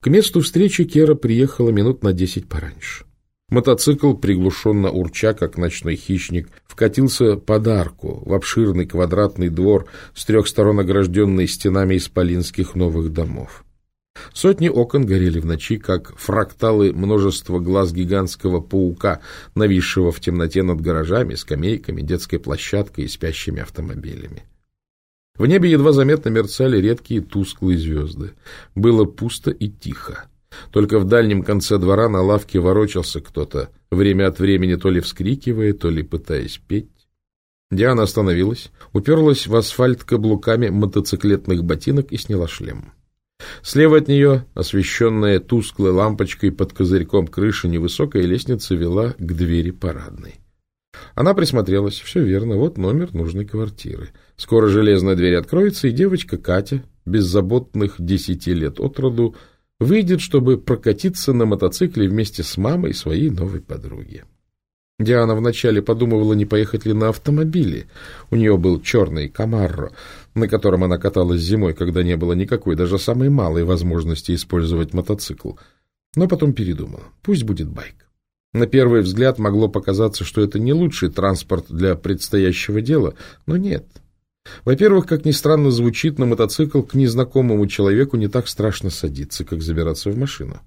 К месту встречи Кера приехала минут на десять пораньше. Мотоцикл, приглушенно урча, как ночной хищник, вкатился под арку в обширный квадратный двор с трех сторон огражденный стенами исполинских новых домов. Сотни окон горели в ночи, как фракталы множества глаз гигантского паука, нависшего в темноте над гаражами, скамейками, детской площадкой и спящими автомобилями. В небе едва заметно мерцали редкие тусклые звезды. Было пусто и тихо. Только в дальнем конце двора на лавке ворочался кто-то, время от времени то ли вскрикивая, то ли пытаясь петь. Диана остановилась, уперлась в асфальт каблуками мотоциклетных ботинок и сняла шлем. Слева от нее, освещенная тусклой лампочкой под козырьком крыши, невысокая лестница вела к двери парадной. Она присмотрелась. Все верно, вот номер нужной квартиры. Скоро железная дверь откроется, и девочка Катя, беззаботных десяти лет от роду, выйдет, чтобы прокатиться на мотоцикле вместе с мамой своей новой подруги. Диана вначале подумывала, не поехать ли на автомобиле. У нее был черный Камарро, на котором она каталась зимой, когда не было никакой, даже самой малой возможности использовать мотоцикл. Но потом передумала. Пусть будет байк. На первый взгляд могло показаться, что это не лучший транспорт для предстоящего дела, но нет. Во-первых, как ни странно звучит, на мотоцикл к незнакомому человеку не так страшно садиться, как забираться в машину.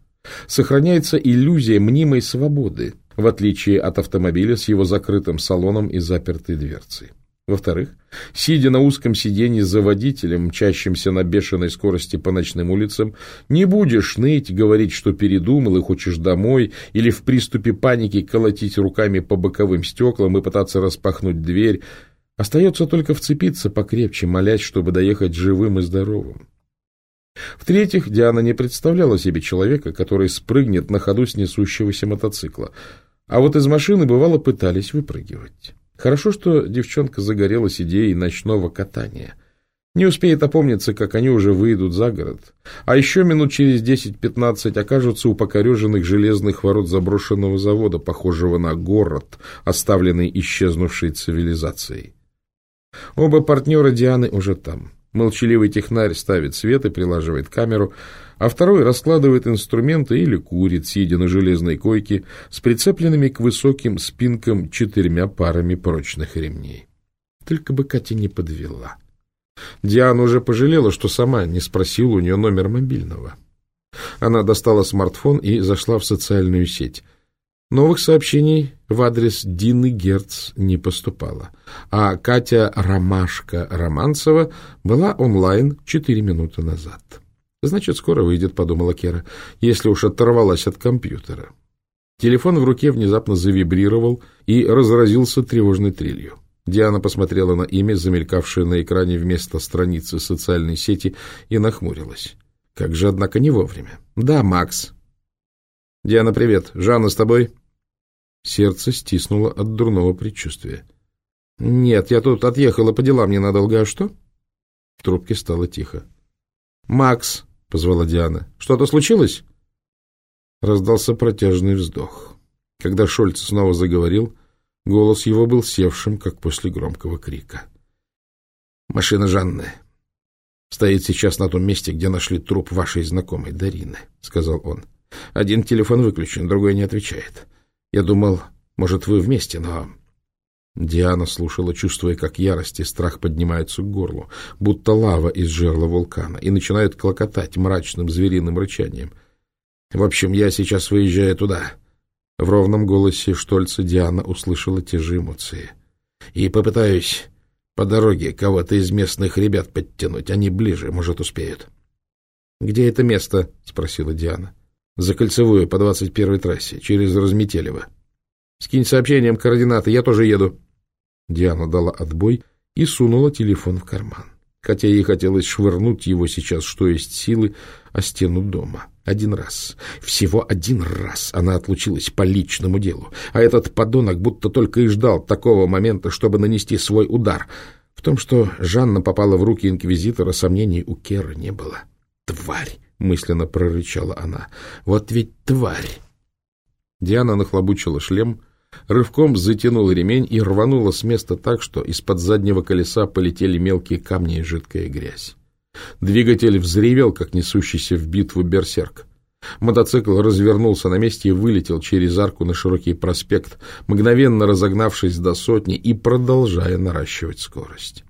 Сохраняется иллюзия мнимой свободы, в отличие от автомобиля с его закрытым салоном и запертой дверцей. Во-вторых, сидя на узком сиденье за водителем, мчащимся на бешеной скорости по ночным улицам, не будешь ныть, говорить, что передумал и хочешь домой, или в приступе паники колотить руками по боковым стеклам и пытаться распахнуть дверь. Остается только вцепиться покрепче, молясь, чтобы доехать живым и здоровым. В-третьих, Диана не представляла себе человека, который спрыгнет на ходу с несущегося мотоцикла. А вот из машины, бывало, пытались выпрыгивать. Хорошо, что девчонка загорелась идеей ночного катания. Не успеет опомниться, как они уже выйдут за город. А еще минут через 10-15 окажутся у покореженных железных ворот заброшенного завода, похожего на город, оставленный исчезнувшей цивилизацией. Оба партнера Дианы уже там. Молчаливый технарь ставит свет и прилаживает камеру, а второй раскладывает инструменты или курит, сидя на железной койке с прицепленными к высоким спинкам четырьмя парами прочных ремней. Только бы Катя не подвела. Диана уже пожалела, что сама не спросила у нее номер мобильного. Она достала смартфон и зашла в социальную сеть — Новых сообщений в адрес Дины Герц не поступало, а Катя Ромашка-Романцева была онлайн четыре минуты назад. «Значит, скоро выйдет», — подумала Кера, если уж оторвалась от компьютера. Телефон в руке внезапно завибрировал и разразился тревожной трелью. Диана посмотрела на имя, замелькавшее на экране вместо страницы социальной сети, и нахмурилась. Как же, однако, не вовремя. «Да, Макс». «Диана, привет. Жанна с тобой?» Сердце стиснуло от дурного предчувствия. — Нет, я тут отъехала по делам ненадолго, а что? В трубке стало тихо. — Макс, — позвала Диана, — что-то случилось? Раздался протяжный вздох. Когда Шольц снова заговорил, голос его был севшим, как после громкого крика. — Машина Жанны стоит сейчас на том месте, где нашли труп вашей знакомой Дарины, — сказал он. — Один телефон выключен, другой не отвечает. — я думал, может, вы вместе, но...» Диана слушала, чувствуя, как ярость и страх поднимаются к горлу, будто лава из жерла вулкана, и начинают клокотать мрачным звериным рычанием. «В общем, я сейчас выезжаю туда». В ровном голосе Штольца Диана услышала те же эмоции. «И попытаюсь по дороге кого-то из местных ребят подтянуть. Они ближе, может, успеют». «Где это место?» — спросила Диана. За кольцевую по 21-й трассе, через Разметелево. Скинь сообщением координаты, я тоже еду. Диана дала отбой и сунула телефон в карман. Хотя ей хотелось швырнуть его сейчас, что есть силы, о стену дома. Один раз, всего один раз она отлучилась по личному делу, а этот подонок будто только и ждал такого момента, чтобы нанести свой удар. В том, что Жанна попала в руки инквизитора, сомнений у Кера не было. Тварь! — мысленно прорычала она. «Вот ведь тварь!» Диана нахлобучила шлем, рывком затянула ремень и рванула с места так, что из-под заднего колеса полетели мелкие камни и жидкая грязь. Двигатель взревел, как несущийся в битву берсерк. Мотоцикл развернулся на месте и вылетел через арку на широкий проспект, мгновенно разогнавшись до сотни и продолжая наращивать скорость.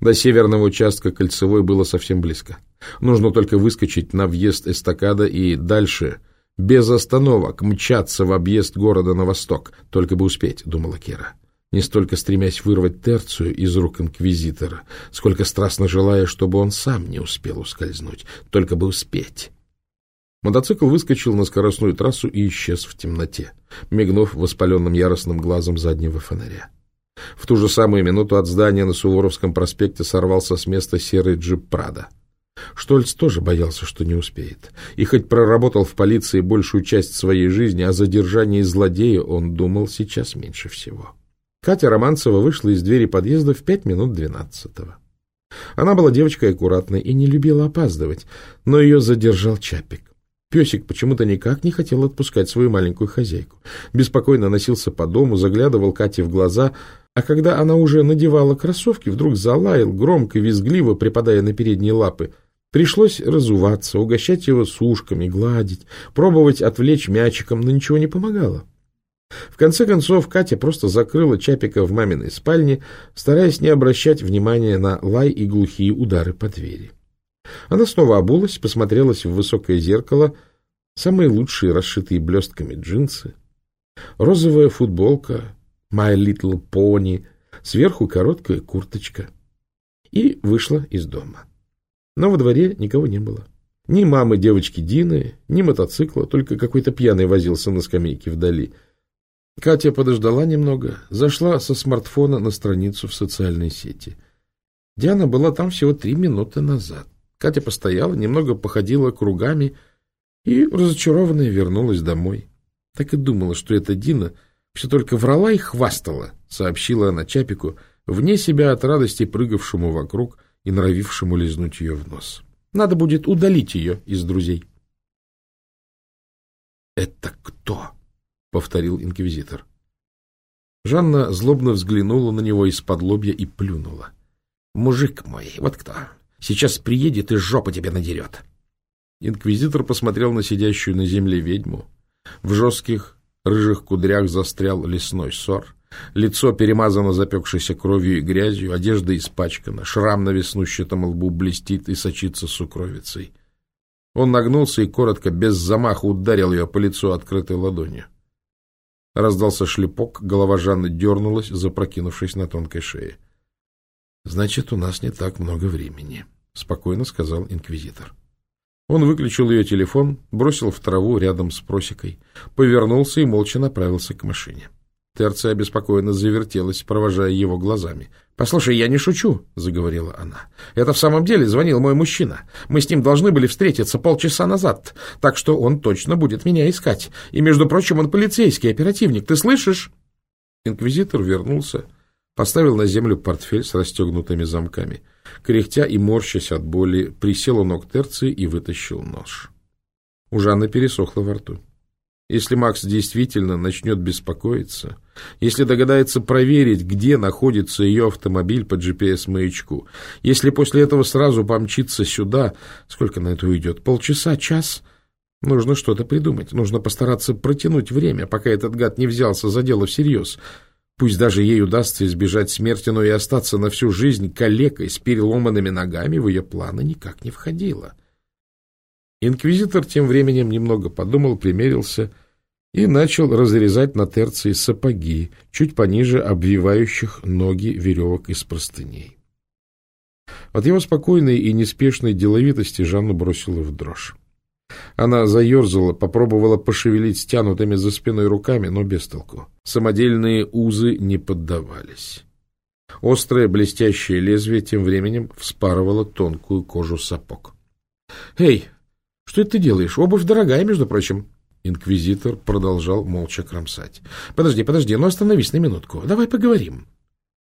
До северного участка кольцевой было совсем близко. Нужно только выскочить на въезд эстакада и дальше, без остановок, мчаться в объезд города на восток. Только бы успеть, думала Кира. не столько стремясь вырвать терцию из рук инквизитора, сколько страстно желая, чтобы он сам не успел ускользнуть, только бы успеть. Мотоцикл выскочил на скоростную трассу и исчез в темноте, мигнув воспаленным яростным глазом заднего фонаря. В ту же самую минуту от здания на Суворовском проспекте сорвался с места серый джип «Прада». Штольц тоже боялся, что не успеет. И хоть проработал в полиции большую часть своей жизни, о задержании злодея он думал сейчас меньше всего. Катя Романцева вышла из двери подъезда в пять минут двенадцатого. Она была девочкой аккуратной и не любила опаздывать, но ее задержал Чапик. Песик почему-то никак не хотел отпускать свою маленькую хозяйку. Беспокойно носился по дому, заглядывал Кате в глаза, а когда она уже надевала кроссовки, вдруг залаял, громко, визгливо, припадая на передние лапы. Пришлось разуваться, угощать его сушками, гладить, пробовать отвлечь мячиком, но ничего не помогало. В конце концов, Катя просто закрыла Чапика в маминой спальне, стараясь не обращать внимания на лай и глухие удары по двери. Она снова обулась, посмотрелась в высокое зеркало, самые лучшие расшитые блестками джинсы, розовая футболка, My Little Pony, сверху короткая курточка. И вышла из дома. Но во дворе никого не было. Ни мамы девочки Дины, ни мотоцикла, только какой-то пьяный возился на скамейке вдали — Катя подождала немного, зашла со смартфона на страницу в социальной сети. Диана была там всего три минуты назад. Катя постояла, немного походила кругами и, разочарованная, вернулась домой. Так и думала, что эта Дина все только врала и хвастала, сообщила она Чапику, вне себя от радости прыгавшему вокруг и норовившему лизнуть ее в нос. Надо будет удалить ее из друзей. — Это кто? — повторил инквизитор. Жанна злобно взглянула на него из-под лобья и плюнула. — Мужик мой, вот кто. Сейчас приедет и жопу тебе надерет. Инквизитор посмотрел на сидящую на земле ведьму. В жестких рыжих кудрях застрял лесной сор. Лицо перемазано запекшейся кровью и грязью, одежда испачкана, шрам на веснущатом лбу блестит и сочится сукровицей. Он нагнулся и коротко, без замаха, ударил ее по лицу открытой ладонью. Раздался шлепок, голова Жанны дернулась, запрокинувшись на тонкой шее. — Значит, у нас не так много времени, — спокойно сказал инквизитор. Он выключил ее телефон, бросил в траву рядом с просекой, повернулся и молча направился к машине. — Терция обеспокоенно завертелась, провожая его глазами. — Послушай, я не шучу, — заговорила она. — Это в самом деле звонил мой мужчина. Мы с ним должны были встретиться полчаса назад, так что он точно будет меня искать. И, между прочим, он полицейский оперативник. Ты слышишь? Инквизитор вернулся, поставил на землю портфель с расстегнутыми замками. Кряхтя и морщась от боли, присел у ног Терции и вытащил нож. У Жанны пересохло во рту. Если Макс действительно начнет беспокоиться, если догадается проверить, где находится ее автомобиль по GPS-маячку, если после этого сразу помчится сюда, сколько на это уйдет? Полчаса, час? Нужно что-то придумать, нужно постараться протянуть время, пока этот гад не взялся за дело всерьез. Пусть даже ей удастся избежать смерти, но и остаться на всю жизнь калекой с переломанными ногами в ее планы никак не входило. Инквизитор тем временем немного подумал, примерился — и начал разрезать на терции сапоги, чуть пониже обвивающих ноги веревок из простыней. От его спокойной и неспешной деловитости Жанну бросила в дрожь. Она заерзала, попробовала пошевелить стянутыми за спиной руками, но без толку. Самодельные узы не поддавались. Острое блестящее лезвие тем временем вспарывало тонкую кожу сапог. — Эй, что это ты делаешь? Обувь дорогая, между прочим. Инквизитор продолжал молча кромсать. — Подожди, подожди, ну остановись на минутку. Давай поговорим.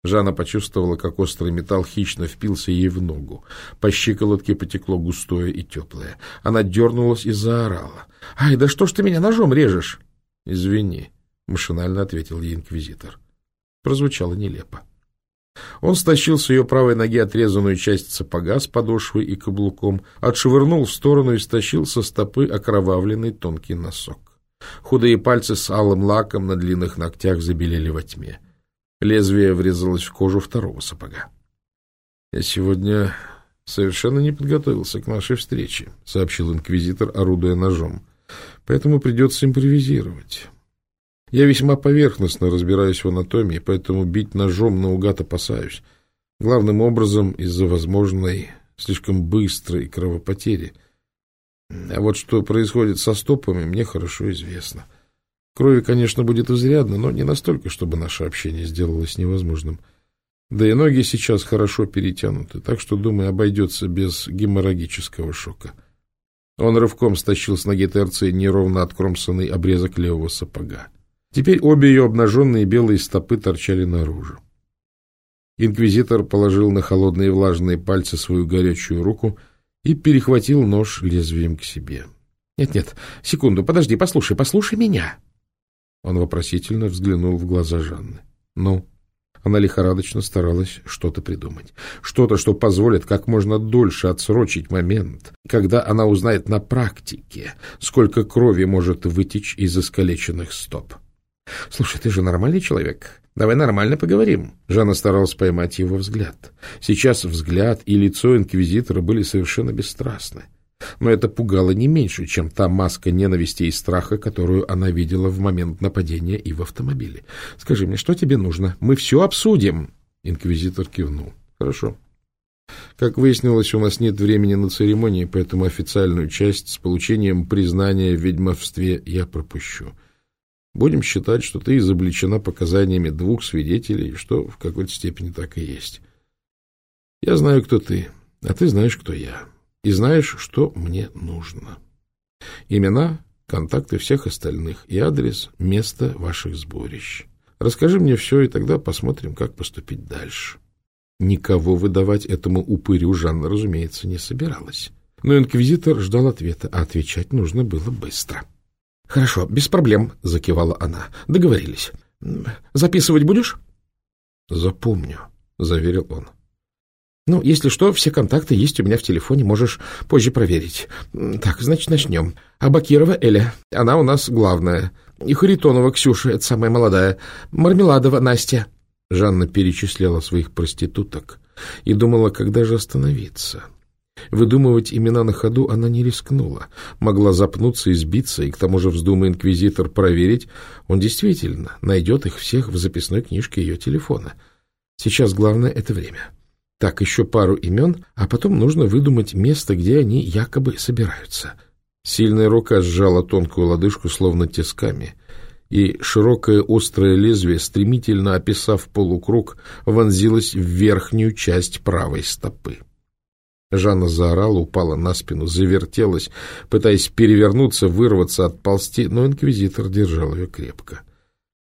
Жанна почувствовала, как острый металл хищно впился ей в ногу. По щиколотке потекло густое и теплое. Она дернулась и заорала. — Ай, да что ж ты меня ножом режешь? — Извини, — машинально ответил ей инквизитор. Прозвучало нелепо. Он стащил с ее правой ноги отрезанную часть сапога с подошвой и каблуком, отшвырнул в сторону и стащил со стопы окровавленный тонкий носок. Худые пальцы с алым лаком на длинных ногтях забелели во тьме. Лезвие врезалось в кожу второго сапога. — Я сегодня совершенно не подготовился к нашей встрече, — сообщил инквизитор, орудуя ножом. — Поэтому придется импровизировать. Я весьма поверхностно разбираюсь в анатомии, поэтому бить ножом наугад опасаюсь. Главным образом из-за возможной слишком быстрой кровопотери. А вот что происходит со стопами, мне хорошо известно. Крови, конечно, будет изрядно, но не настолько, чтобы наше общение сделалось невозможным. Да и ноги сейчас хорошо перетянуты, так что, думаю, обойдется без геморрагического шока. Он рывком стащил с ноги Терции неровно откромсанный обрезок левого сапога. Теперь обе ее обнаженные белые стопы торчали наружу. Инквизитор положил на холодные влажные пальцы свою горячую руку и перехватил нож лезвием к себе. «Нет, — Нет-нет, секунду, подожди, послушай, послушай меня. Он вопросительно взглянул в глаза Жанны. «Ну?» Она лихорадочно старалась что-то придумать. Что-то, что позволит как можно дольше отсрочить момент, когда она узнает на практике, сколько крови может вытечь из искалеченных стоп. — Слушай, ты же нормальный человек. Давай нормально поговорим. Жанна старалась поймать его взгляд. Сейчас взгляд и лицо инквизитора были совершенно бесстрастны. Но это пугало не меньше, чем та маска ненависти и страха, которую она видела в момент нападения и в автомобиле. — Скажи мне, что тебе нужно? Мы все обсудим. Инквизитор кивнул. — Хорошо. Как выяснилось, у нас нет времени на церемонии, поэтому официальную часть с получением признания в ведьмовстве я пропущу. — Будем считать, что ты изобличена показаниями двух свидетелей, что в какой-то степени так и есть. Я знаю, кто ты, а ты знаешь, кто я. И знаешь, что мне нужно. Имена, контакты всех остальных и адрес, место ваших сборищ. Расскажи мне все, и тогда посмотрим, как поступить дальше. Никого выдавать этому упырю Жанна, разумеется, не собиралась. Но инквизитор ждал ответа, а отвечать нужно было быстро. —— Хорошо, без проблем, — закивала она. — Договорились. — Записывать будешь? — Запомню, — заверил он. — Ну, если что, все контакты есть у меня в телефоне, можешь позже проверить. Так, значит, начнем. Абакирова Эля, она у нас главная. И Харитонова Ксюша, это самая молодая. Мармеладова Настя. Жанна перечисляла своих проституток и думала, когда же остановиться. — Выдумывать имена на ходу она не рискнула. Могла запнуться и сбиться, и к тому же вздумая инквизитор проверить, он действительно найдет их всех в записной книжке ее телефона. Сейчас главное — это время. Так, еще пару имен, а потом нужно выдумать место, где они якобы собираются. Сильная рука сжала тонкую лодыжку, словно тисками, и широкое острое лезвие, стремительно описав полукруг, вонзилось в верхнюю часть правой стопы. Жанна заорала, упала на спину, завертелась, пытаясь перевернуться, вырваться, отползти, но инквизитор держал ее крепко.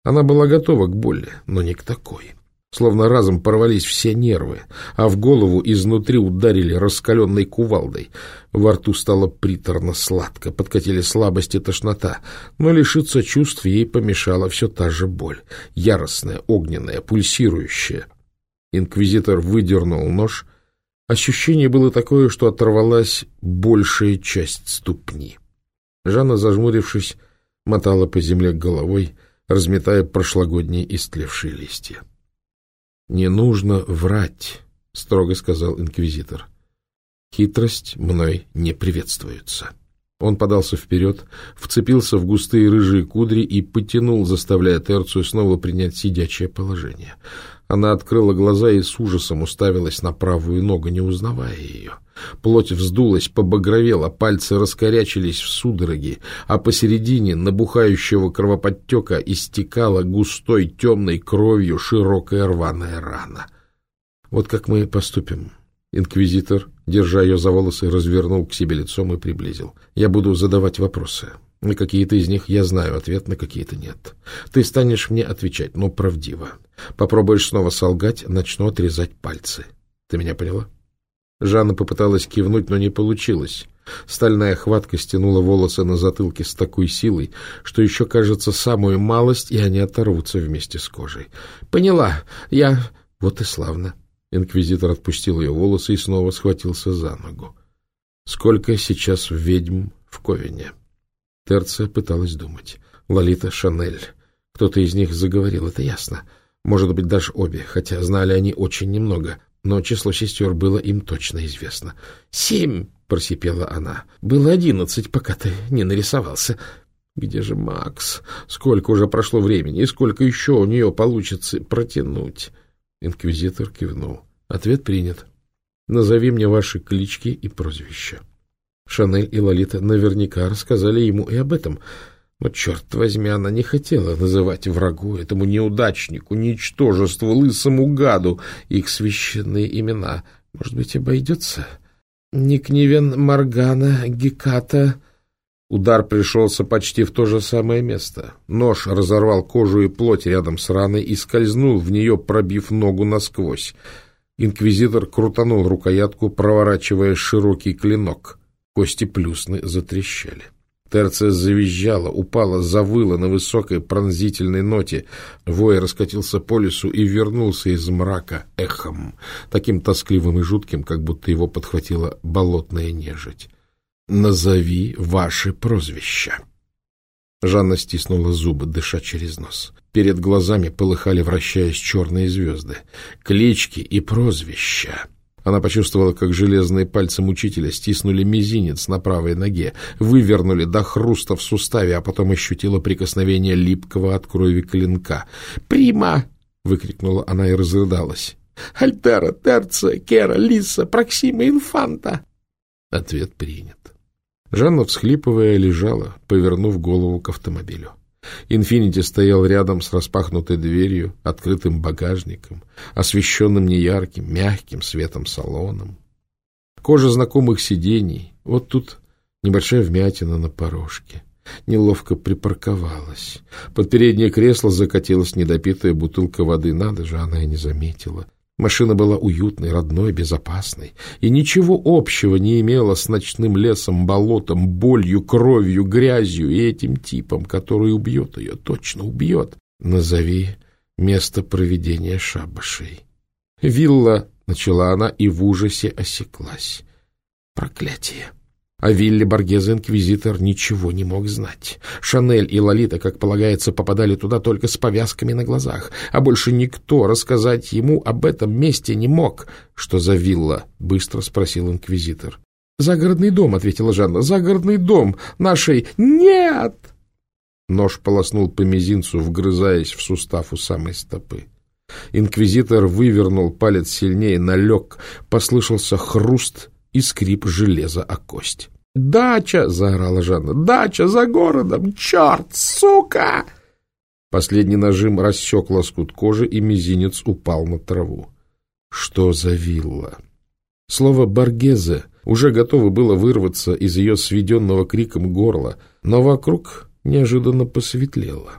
Она была готова к боли, но не к такой. Словно разом порвались все нервы, а в голову изнутри ударили раскаленной кувалдой. Во рту стало приторно-сладко, подкатили слабость и тошнота, но лишиться чувств ей помешала все та же боль, яростная, огненная, пульсирующая. Инквизитор выдернул нож — Ощущение было такое, что оторвалась большая часть ступни. Жанна, зажмурившись, мотала по земле головой, разметая прошлогодние истлевшие листья. — Не нужно врать, — строго сказал инквизитор. — Хитрость мной не приветствуется. Он подался вперед, вцепился в густые рыжие кудри и потянул, заставляя Терцию снова принять сидячее положение. Она открыла глаза и с ужасом уставилась на правую ногу, не узнавая ее. Плоть вздулась, побагровела, пальцы раскорячились в судороги, а посередине набухающего кровоподтека истекала густой темной кровью широкая рваная рана. Вот как мы поступим. Инквизитор, держа ее за волосы, развернул к себе лицом и приблизил. Я буду задавать вопросы. На какие-то из них я знаю ответ, на какие-то нет. Ты станешь мне отвечать, но правдиво. Попробуешь снова солгать, начну отрезать пальцы. Ты меня поняла? Жанна попыталась кивнуть, но не получилось. Стальная хватка стянула волосы на затылке с такой силой, что еще, кажется, самую малость, и они оторвутся вместе с кожей. — Поняла. Я... Вот и славно. Инквизитор отпустил ее волосы и снова схватился за ногу. — Сколько сейчас ведьм в Ковине? Терция пыталась думать. Лолита, Шанель. Кто-то из них заговорил, это ясно. Может быть, даже обе, хотя знали они очень немного, но число сестер было им точно известно. «Семь!» — просипела она. «Было одиннадцать, пока ты не нарисовался». Где же Макс? Сколько уже прошло времени, и сколько еще у нее получится протянуть? Инквизитор кивнул. Ответ принят. Назови мне ваши клички и прозвища. Шанель и Лолита наверняка рассказали ему и об этом. Но, черт возьми, она не хотела называть врагу, этому неудачнику, ничтожеству, лысому гаду, их священные имена. Может быть, обойдется? Никнивен, Маргана, Геката... Удар пришелся почти в то же самое место. Нож разорвал кожу и плоть рядом с раной и скользнул в нее, пробив ногу насквозь. Инквизитор крутанул рукоятку, проворачивая широкий клинок. Кости плюсны затрещали. Терция завизжала, упала, завыла на высокой пронзительной ноте. Вой раскатился по лесу и вернулся из мрака эхом, таким тоскливым и жутким, как будто его подхватила болотная нежить. «Назови ваши прозвища». Жанна стиснула зубы, дыша через нос. Перед глазами полыхали, вращаясь, черные звезды. Клички и прозвища. Она почувствовала, как железные пальцы мучителя стиснули мизинец на правой ноге, вывернули до хруста в суставе, а потом ощутила прикосновение липкого от крови клинка. «Прима!» — выкрикнула она и разрыдалась. «Альтера, Терция, Кера, Лиса, Проксима, Инфанта!» Ответ принят. Жанна, всхлипывая, лежала, повернув голову к автомобилю. Инфинити стоял рядом с распахнутой дверью, открытым багажником, освещенным неярким, мягким светом салоном. Кожа знакомых сидений, вот тут небольшая вмятина на порожке. Неловко припарковалась. Под переднее кресло закатилась недопитая бутылка воды. Надо же, она и не заметила. Машина была уютной, родной, безопасной и ничего общего не имела с ночным лесом, болотом, болью, кровью, грязью и этим типом, который убьет ее, точно убьет. Назови место проведения шабашей. «Вилла», — начала она и в ужасе осеклась. «Проклятие!» О Вилле Боргезе инквизитор ничего не мог знать. Шанель и Лолита, как полагается, попадали туда только с повязками на глазах, а больше никто рассказать ему об этом месте не мог. — Что за вилла? — быстро спросил инквизитор. — Загородный дом, — ответила Жанна. — Загородный дом нашей... Нет! Нож полоснул по мизинцу, вгрызаясь в сустав у самой стопы. Инквизитор вывернул палец сильнее, налег, послышался хруст — и скрип железа о кость. «Дача!» — заорала Жанна. «Дача за городом! Черт! Сука!» Последний нажим рассек лоскут кожи, и мизинец упал на траву. Что за вилла? Слово «баргезе» уже готово было вырваться из ее сведенного криком горла, но вокруг неожиданно посветлело.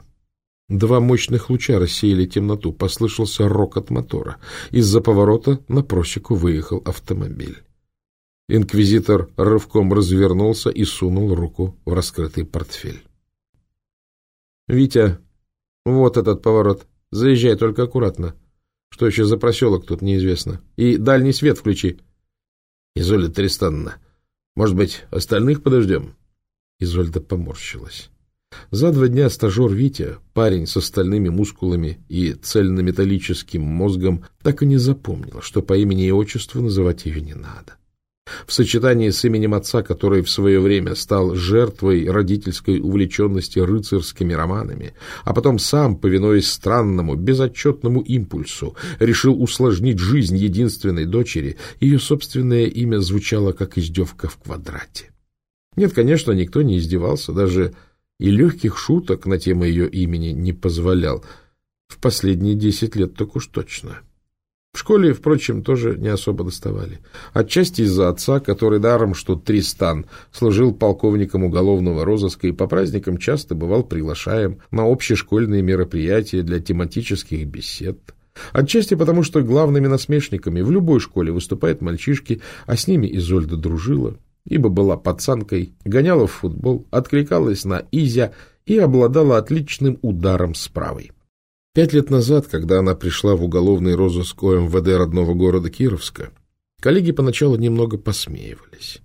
Два мощных луча рассеяли темноту, послышался рокот мотора. Из-за поворота на просеку выехал автомобиль. Инквизитор рывком развернулся и сунул руку в раскрытый портфель. — Витя, вот этот поворот. Заезжай только аккуратно. Что еще за проселок тут, неизвестно. И дальний свет включи. — Изольда Тристанна, может быть, остальных подождем? Изольда поморщилась. За два дня стажер Витя, парень с остальными мускулами и цельнометаллическим мозгом, так и не запомнил, что по имени и отчеству называть ее не надо в сочетании с именем отца, который в свое время стал жертвой родительской увлеченности рыцарскими романами, а потом сам, повинуясь странному, безотчетному импульсу, решил усложнить жизнь единственной дочери, ее собственное имя звучало как издевка в квадрате. Нет, конечно, никто не издевался, даже и легких шуток на тему ее имени не позволял. В последние десять лет так уж точно. — в школе, впрочем, тоже не особо доставали. Отчасти из-за отца, который даром, что Тристан, служил полковником уголовного розыска и по праздникам часто бывал приглашаем на общешкольные мероприятия для тематических бесед. Отчасти потому, что главными насмешниками в любой школе выступают мальчишки, а с ними Изольда дружила, ибо была пацанкой, гоняла в футбол, откликалась на Изя и обладала отличным ударом с правой. Пять лет назад, когда она пришла в уголовный розыск ОМВД родного города Кировска, коллеги поначалу немного посмеивались.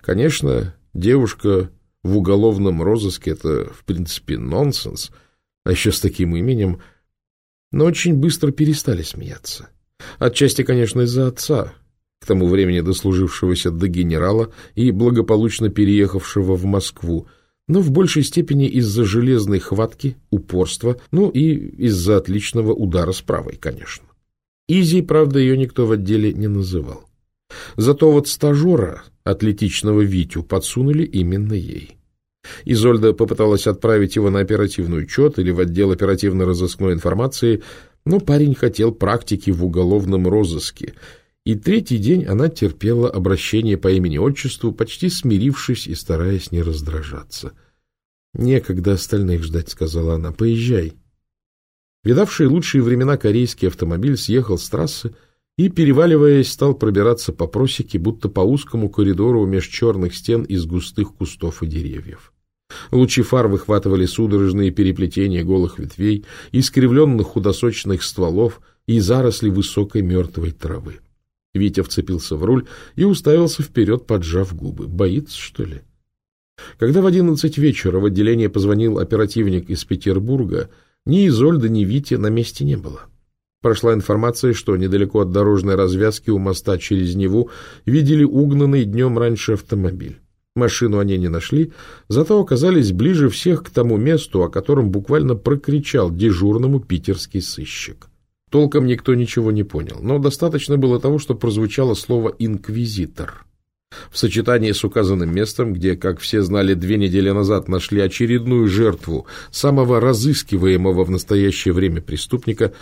Конечно, девушка в уголовном розыске — это, в принципе, нонсенс, а еще с таким именем, но очень быстро перестали смеяться. Отчасти, конечно, из-за отца, к тому времени дослужившегося до генерала и благополучно переехавшего в Москву, но в большей степени из-за железной хватки, упорства, ну и из-за отличного удара с правой, конечно. Изи, правда, ее никто в отделе не называл. Зато вот стажера, атлетичного Витю, подсунули именно ей. Изольда попыталась отправить его на оперативный учет или в отдел оперативно-розыскной информации, но парень хотел практики в уголовном розыске, и третий день она терпела обращение по имени-отчеству, почти смирившись и стараясь не раздражаться. «Некогда остальных ждать», — сказала она, — «поезжай». Видавший лучшие времена корейский автомобиль съехал с трассы и, переваливаясь, стал пробираться по просеке, будто по узкому коридору меж черных стен из густых кустов и деревьев. Лучи фар выхватывали судорожные переплетения голых ветвей, искривленных худосочных стволов и заросли высокой мертвой травы. Витя вцепился в руль и уставился вперед, поджав губы. Боится, что ли? Когда в одиннадцать вечера в отделение позвонил оперативник из Петербурга, ни Изольда, ни Вити на месте не было. Прошла информация, что недалеко от дорожной развязки у моста через Неву видели угнанный днем раньше автомобиль. Машину они не нашли, зато оказались ближе всех к тому месту, о котором буквально прокричал дежурному питерский сыщик. Толком никто ничего не понял, но достаточно было того, что прозвучало слово «инквизитор». В сочетании с указанным местом, где, как все знали, две недели назад нашли очередную жертву самого разыскиваемого в настоящее время преступника,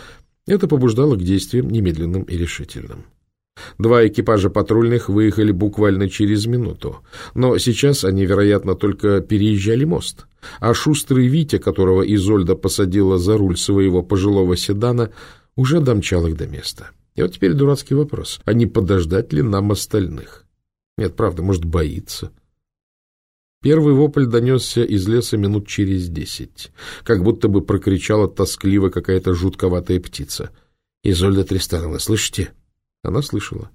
это побуждало к действиям немедленным и решительным. Два экипажа патрульных выехали буквально через минуту, но сейчас они, вероятно, только переезжали мост, а шустрый Витя, которого Изольда посадила за руль своего пожилого седана, уже домчал их до места. И вот теперь дурацкий вопрос, а не подождать ли нам остальных? Нет, правда, может, боится. Первый вопль донесся из леса минут через десять, как будто бы прокричала тоскливо какая-то жутковатая птица. «Изольда Тристановна, слышите?» Она слышала.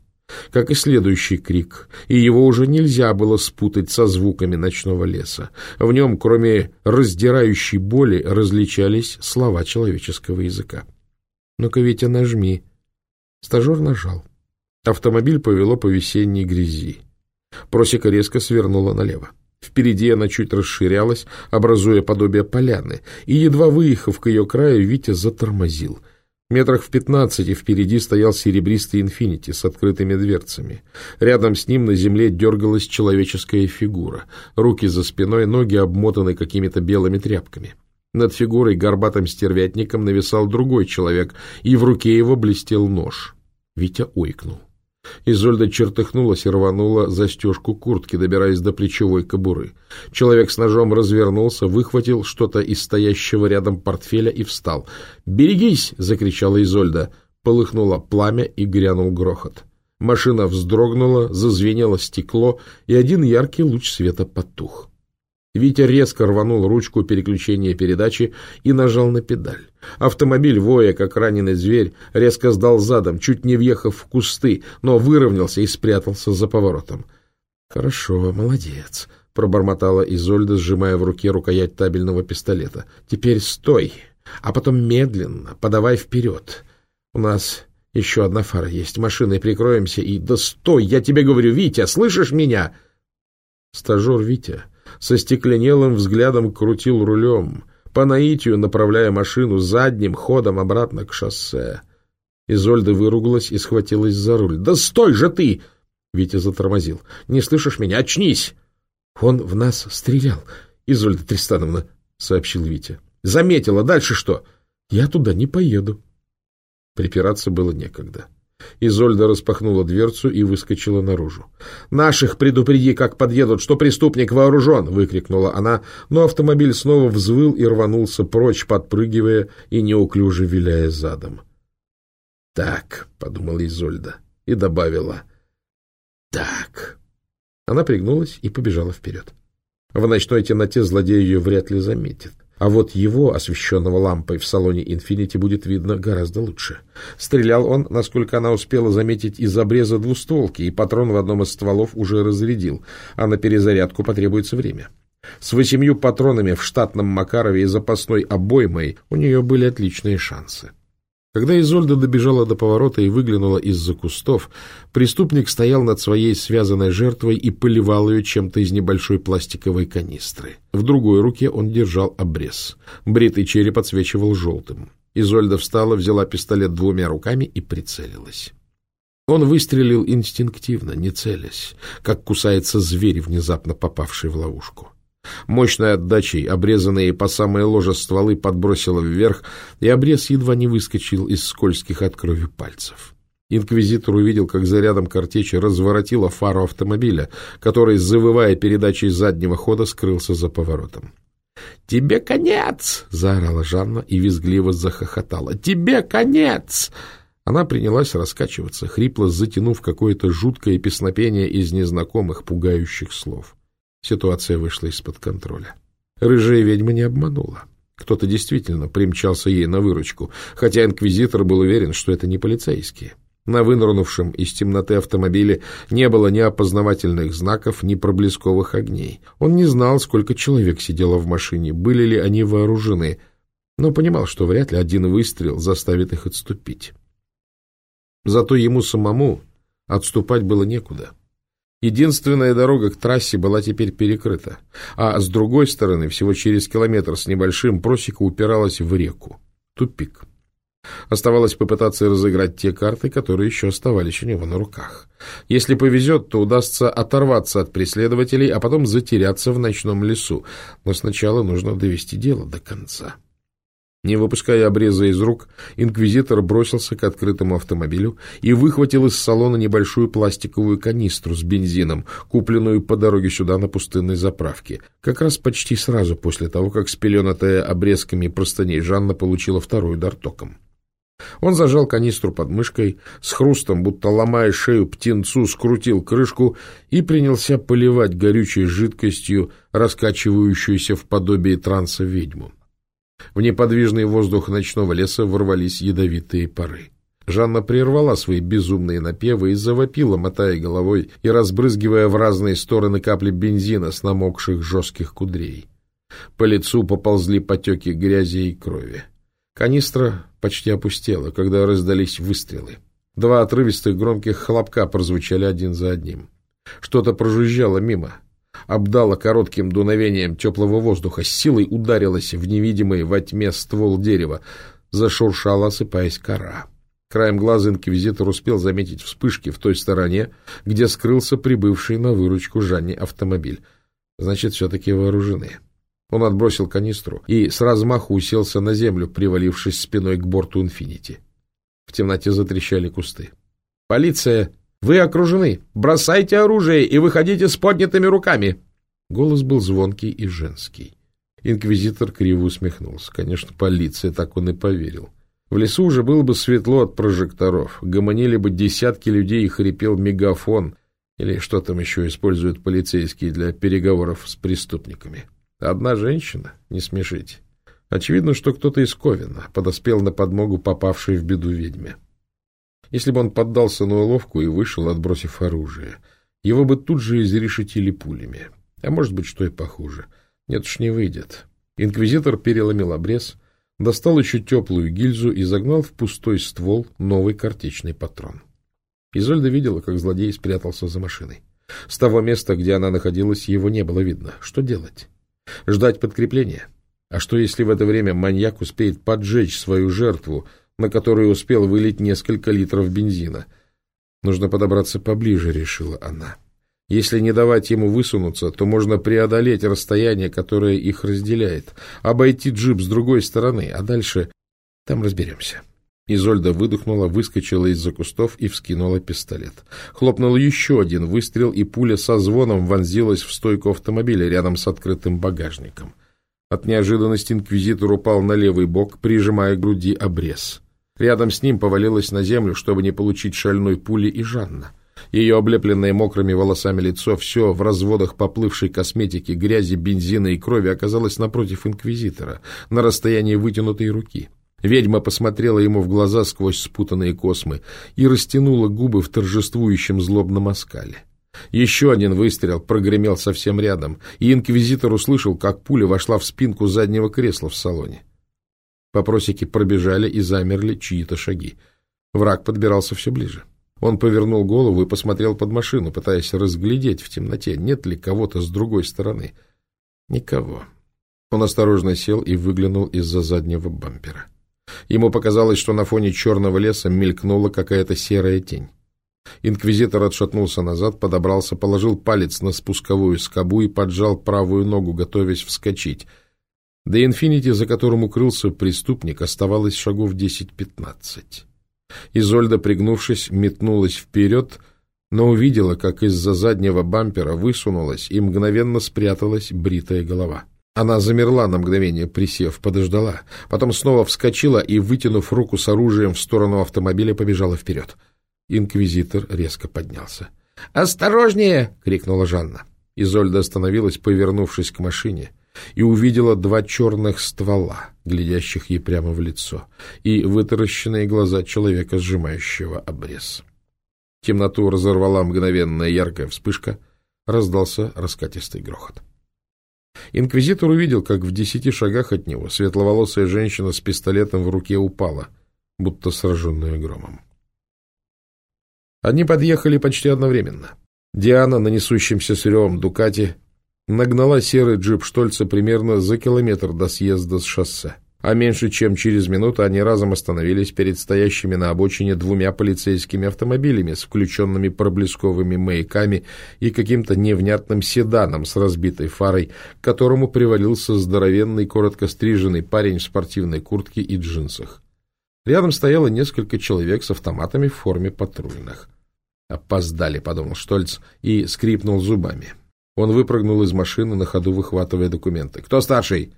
Как и следующий крик, и его уже нельзя было спутать со звуками ночного леса. В нем, кроме раздирающей боли, различались слова человеческого языка. «Ну-ка, Витя, нажми». Стажер нажал. Автомобиль повело по весенней грязи. Просека резко свернула налево. Впереди она чуть расширялась, образуя подобие поляны, и, едва выехав к ее краю, Витя затормозил. Метрах в пятнадцати впереди стоял серебристый «Инфинити» с открытыми дверцами. Рядом с ним на земле дергалась человеческая фигура. Руки за спиной, ноги обмотаны какими-то белыми тряпками. Над фигурой горбатым стервятником нависал другой человек, и в руке его блестел нож. Витя ойкнул. Изольда чертыхнулась и рванула застежку куртки, добираясь до плечевой кобуры. Человек с ножом развернулся, выхватил что-то из стоящего рядом портфеля и встал. «Берегись!» — закричала Изольда. Полыхнуло пламя и грянул грохот. Машина вздрогнула, зазвенело стекло, и один яркий луч света потух. Витя резко рванул ручку переключения передачи и нажал на педаль. Автомобиль, воя, как раненый зверь, резко сдал задом, чуть не въехав в кусты, но выровнялся и спрятался за поворотом. — Хорошо, молодец, — пробормотала Изольда, сжимая в руке рукоять табельного пистолета. — Теперь стой, а потом медленно подавай вперед. У нас еще одна фара есть, машиной прикроемся и... Да стой, я тебе говорю, Витя, слышишь меня? Стажер Витя со стекленелым взглядом крутил рулем, по наитию направляя машину задним ходом обратно к шоссе. Изольда выругалась и схватилась за руль. «Да стой же ты!» Витя затормозил. «Не слышишь меня? Очнись!» «Он в нас стрелял, Изольда Тристановна», — сообщил Витя. «Заметила. Дальше что?» «Я туда не поеду». Припираться было некогда. Изольда распахнула дверцу и выскочила наружу. «Наших предупреди, как подъедут, что преступник вооружен!» — выкрикнула она, но автомобиль снова взвыл и рванулся прочь, подпрыгивая и неуклюже виляя задом. «Так», — подумала Изольда и добавила, «так». Она пригнулась и побежала вперед. В ночной темноте злодей ее вряд ли заметит. А вот его, освещенного лампой в салоне «Инфинити», будет видно гораздо лучше. Стрелял он, насколько она успела заметить, из обреза двустволки, и патрон в одном из стволов уже разрядил, а на перезарядку потребуется время. С восемью патронами в штатном Макарове и запасной обоймой у нее были отличные шансы. Когда Изольда добежала до поворота и выглянула из-за кустов, преступник стоял над своей связанной жертвой и поливал ее чем-то из небольшой пластиковой канистры. В другой руке он держал обрез. Бритый череп отсвечивал желтым. Изольда встала, взяла пистолет двумя руками и прицелилась. Он выстрелил инстинктивно, не целясь, как кусается зверь, внезапно попавший в ловушку. Мощной отдачей обрезанные по самое ложе стволы подбросило вверх, и обрез едва не выскочил из скользких от крови пальцев. Инквизитор увидел, как зарядом картечи разворотила фару автомобиля, который, завывая передачей заднего хода, скрылся за поворотом. «Тебе конец!» — заорала Жанна и визгливо захохотала. «Тебе конец!» Она принялась раскачиваться, хрипло затянув какое-то жуткое песнопение из незнакомых пугающих слов. Ситуация вышла из-под контроля. Рыжая ведьма не обманула. Кто-то действительно примчался ей на выручку, хотя инквизитор был уверен, что это не полицейские. На вынырнувшем из темноты автомобиле не было ни опознавательных знаков, ни проблесковых огней. Он не знал, сколько человек сидело в машине, были ли они вооружены, но понимал, что вряд ли один выстрел заставит их отступить. Зато ему самому отступать было некуда. Единственная дорога к трассе была теперь перекрыта, а с другой стороны, всего через километр с небольшим, просека упиралась в реку. Тупик. Оставалось попытаться разыграть те карты, которые еще оставались у него на руках. Если повезет, то удастся оторваться от преследователей, а потом затеряться в ночном лесу. Но сначала нужно довести дело до конца. Не выпуская обреза из рук, инквизитор бросился к открытому автомобилю и выхватил из салона небольшую пластиковую канистру с бензином, купленную по дороге сюда на пустынной заправке, как раз почти сразу после того, как спеленатая обрезками простыней Жанна получила второй удар током. Он зажал канистру под мышкой, с хрустом, будто ломая шею птенцу, скрутил крышку и принялся поливать горючей жидкостью, раскачивающуюся в подобие транса ведьму. В неподвижный воздух ночного леса ворвались ядовитые пары. Жанна прервала свои безумные напевы и завопила, мотая головой и разбрызгивая в разные стороны капли бензина с намокших жестких кудрей. По лицу поползли потеки грязи и крови. Канистра почти опустела, когда раздались выстрелы. Два отрывистых громких хлопка прозвучали один за одним. Что-то прожужжало мимо обдала коротким дуновением теплого воздуха, с силой ударилась в невидимый во тьме ствол дерева, зашуршала, осыпаясь кора. Краем глаза инквизитор успел заметить вспышки в той стороне, где скрылся прибывший на выручку Жанне автомобиль. Значит, все-таки вооружены. Он отбросил канистру и с размаху уселся на землю, привалившись спиной к борту «Инфинити». В темноте затрещали кусты. «Полиция!» Вы окружены. Бросайте оружие и выходите с поднятыми руками. Голос был звонкий и женский. Инквизитор криво усмехнулся. Конечно, полиция, так он и поверил. В лесу уже было бы светло от прожекторов. Гомонили бы десятки людей и хрипел мегафон. Или что там еще используют полицейские для переговоров с преступниками. Одна женщина? Не смешите. Очевидно, что кто-то из Ковина подоспел на подмогу попавшей в беду ведьме. Если бы он поддался на уловку и вышел, отбросив оружие, его бы тут же изрешетили пулями. А может быть, что и похуже. Нет уж, не выйдет. Инквизитор переломил обрез, достал еще теплую гильзу и загнал в пустой ствол новый картечный патрон. Изольда видела, как злодей спрятался за машиной. С того места, где она находилась, его не было видно. Что делать? Ждать подкрепления? А что, если в это время маньяк успеет поджечь свою жертву, на который успел вылить несколько литров бензина. Нужно подобраться поближе, решила она. Если не давать ему высунуться, то можно преодолеть расстояние, которое их разделяет, обойти джип с другой стороны, а дальше там разберемся. Изольда выдохнула, выскочила из-за кустов и вскинула пистолет. Хлопнул еще один выстрел, и пуля со звоном вонзилась в стойку автомобиля рядом с открытым багажником. От неожиданности инквизитор упал на левый бок, прижимая к груди обрез. Рядом с ним повалилась на землю, чтобы не получить шальной пули, и Жанна. Ее облепленное мокрыми волосами лицо, все в разводах поплывшей косметики, грязи, бензина и крови, оказалось напротив инквизитора, на расстоянии вытянутой руки. Ведьма посмотрела ему в глаза сквозь спутанные космы и растянула губы в торжествующем злобном оскале. Еще один выстрел прогремел совсем рядом, и инквизитор услышал, как пуля вошла в спинку заднего кресла в салоне. По просеке пробежали и замерли чьи-то шаги. Враг подбирался все ближе. Он повернул голову и посмотрел под машину, пытаясь разглядеть в темноте, нет ли кого-то с другой стороны. Никого. Он осторожно сел и выглянул из-за заднего бампера. Ему показалось, что на фоне черного леса мелькнула какая-то серая тень. Инквизитор отшатнулся назад, подобрался, положил палец на спусковую скобу и поджал правую ногу, готовясь вскочить. До инфинити, за которым укрылся преступник, оставалось шагов десять-пятнадцать. Изольда, пригнувшись, метнулась вперед, но увидела, как из-за заднего бампера высунулась и мгновенно спряталась бритая голова. Она замерла на мгновение, присев, подождала, потом снова вскочила и, вытянув руку с оружием в сторону автомобиля, побежала вперед. Инквизитор резко поднялся. «Осторожнее!» — крикнула Жанна. Изольда остановилась, повернувшись к машине — и увидела два черных ствола, глядящих ей прямо в лицо, и вытаращенные глаза человека, сжимающего обрез. Темноту разорвала мгновенная яркая вспышка, раздался раскатистый грохот. Инквизитор увидел, как в десяти шагах от него светловолосая женщина с пистолетом в руке упала, будто сраженная громом. Они подъехали почти одновременно. Диана на несущемся с ревом Дукате нагнала серый джип Штольца примерно за километр до съезда с шоссе. А меньше чем через минуту они разом остановились перед стоящими на обочине двумя полицейскими автомобилями с включенными проблесковыми маяками и каким-то невнятным седаном с разбитой фарой, к которому привалился здоровенный, коротко стриженный парень в спортивной куртке и джинсах. Рядом стояло несколько человек с автоматами в форме патрульных. «Опоздали», — подумал Штольц и скрипнул зубами. Он выпрыгнул из машины, на ходу выхватывая документы. «Кто старший?»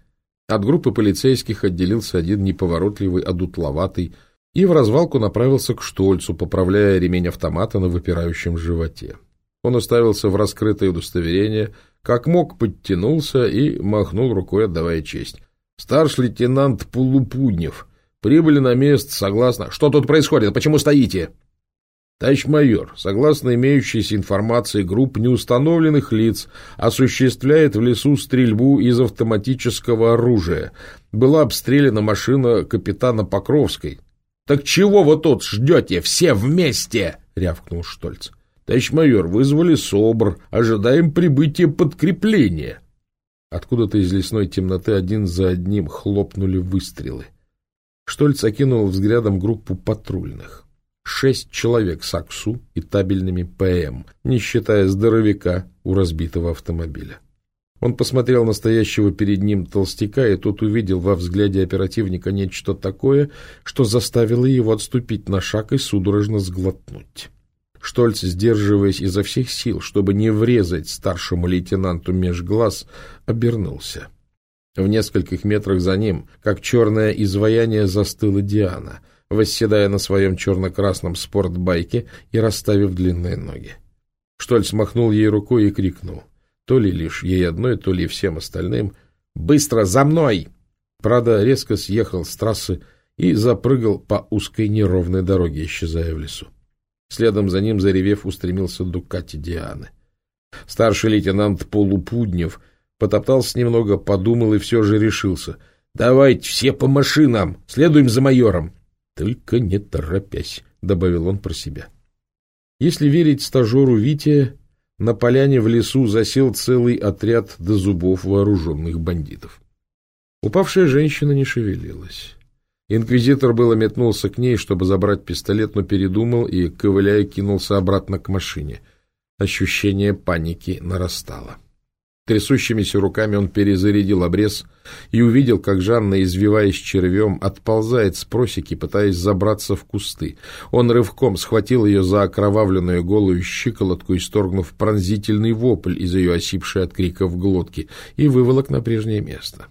От группы полицейских отделился один неповоротливый, одутловатый, и в развалку направился к Штольцу, поправляя ремень автомата на выпирающем животе. Он уставился в раскрытое удостоверение, как мог подтянулся и махнул рукой, отдавая честь. «Старший лейтенант Полупуднев. Прибыли на место, согласно...» «Что тут происходит? Почему стоите?» Товарищ майор, согласно имеющейся информации, групп неустановленных лиц осуществляет в лесу стрельбу из автоматического оружия. Была обстреляна машина капитана Покровской. — Так чего вы тут ждете все вместе? — рявкнул Штольц. — Товарищ майор, вызвали СОБР, ожидаем прибытия подкрепления. Откуда-то из лесной темноты один за одним хлопнули выстрелы. Штольц окинул взглядом группу патрульных шесть человек с АКСУ и табельными ПМ, не считая здоровяка у разбитого автомобиля. Он посмотрел на стоящего перед ним толстяка, и тот увидел во взгляде оперативника нечто такое, что заставило его отступить на шаг и судорожно сглотнуть. Штольц, сдерживаясь изо всех сил, чтобы не врезать старшему лейтенанту меж глаз, обернулся. В нескольких метрах за ним, как черное изваяние, застыла Диана — восседая на своем черно-красном спортбайке и расставив длинные ноги. Штольц махнул ей рукой и крикнул. То ли лишь ей одной, то ли всем остальным. «Быстро, за мной!» Прада резко съехал с трассы и запрыгал по узкой неровной дороге, исчезая в лесу. Следом за ним, заревев, устремился Дукати Дианы. Старший лейтенант Полупуднев потоптался немного, подумал и все же решился. «Давайте все по машинам, следуем за майором!» Только не торопясь, — добавил он про себя. Если верить стажеру Вите, на поляне в лесу засел целый отряд до зубов вооруженных бандитов. Упавшая женщина не шевелилась. Инквизитор было метнулся к ней, чтобы забрать пистолет, но передумал и, ковыляя, кинулся обратно к машине. Ощущение паники нарастало. Трясущимися руками он перезарядил обрез и увидел, как Жанна, извиваясь червем, отползает с просеки, пытаясь забраться в кусты. Он рывком схватил ее за окровавленную голую щиколотку, исторгнув пронзительный вопль из ее осипшей от криков глотки, и выволок на прежнее место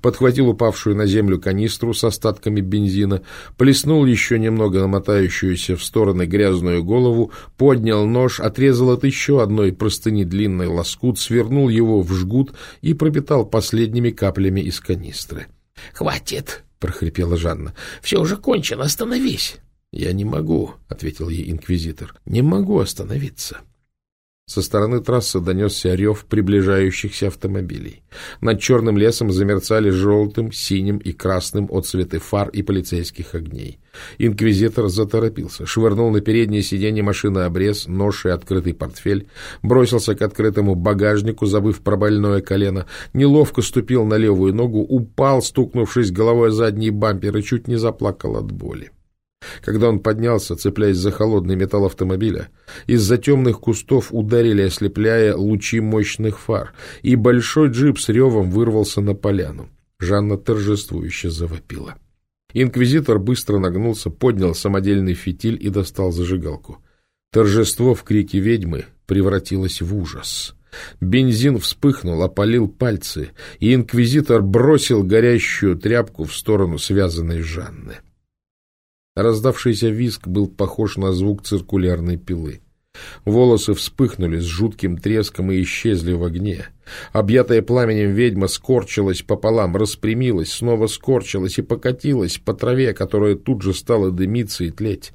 подхватил упавшую на землю канистру с остатками бензина, плеснул еще немного намотающуюся в стороны грязную голову, поднял нож, отрезал от еще одной простыни длинный лоскут, свернул его в жгут и пропитал последними каплями из канистры. — Хватит! — прохрипела Жанна. — Все уже кончено, остановись! — Я не могу, — ответил ей инквизитор. — Не могу остановиться. Со стороны трассы донесся рев приближающихся автомобилей. Над черным лесом замерцали желтым, синим и красным отцветы фар и полицейских огней. Инквизитор заторопился, швырнул на переднее сиденье машины обрез, нож и открытый портфель, бросился к открытому багажнику, забыв про больное колено, неловко ступил на левую ногу, упал, стукнувшись головой о задний бампер и чуть не заплакал от боли. Когда он поднялся, цепляясь за холодный металл автомобиля, из-за темных кустов ударили, ослепляя лучи мощных фар, и большой джип с ревом вырвался на поляну. Жанна торжествующе завопила. Инквизитор быстро нагнулся, поднял самодельный фитиль и достал зажигалку. Торжество в крике ведьмы превратилось в ужас. Бензин вспыхнул, опалил пальцы, и инквизитор бросил горящую тряпку в сторону связанной Жанны. Раздавшийся виск был похож на звук циркулярной пилы. Волосы вспыхнули с жутким треском и исчезли в огне. Объятая пламенем ведьма скорчилась пополам, распрямилась, снова скорчилась и покатилась по траве, которая тут же стала дымиться и тлеть.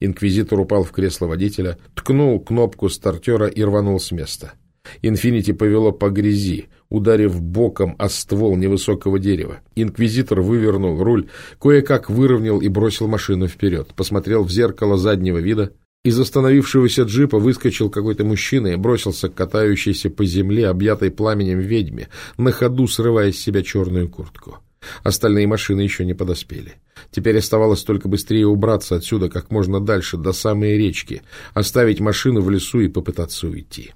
Инквизитор упал в кресло водителя, ткнул кнопку стартера и рванул с места. Инфинити повело по грязи, ударив боком о ствол невысокого дерева. Инквизитор вывернул руль, кое-как выровнял и бросил машину вперед. Посмотрел в зеркало заднего вида. Из остановившегося джипа выскочил какой-то мужчина и бросился к катающейся по земле, объятой пламенем ведьме, на ходу срывая с себя черную куртку. Остальные машины еще не подоспели. Теперь оставалось только быстрее убраться отсюда как можно дальше, до самой речки, оставить машину в лесу и попытаться уйти.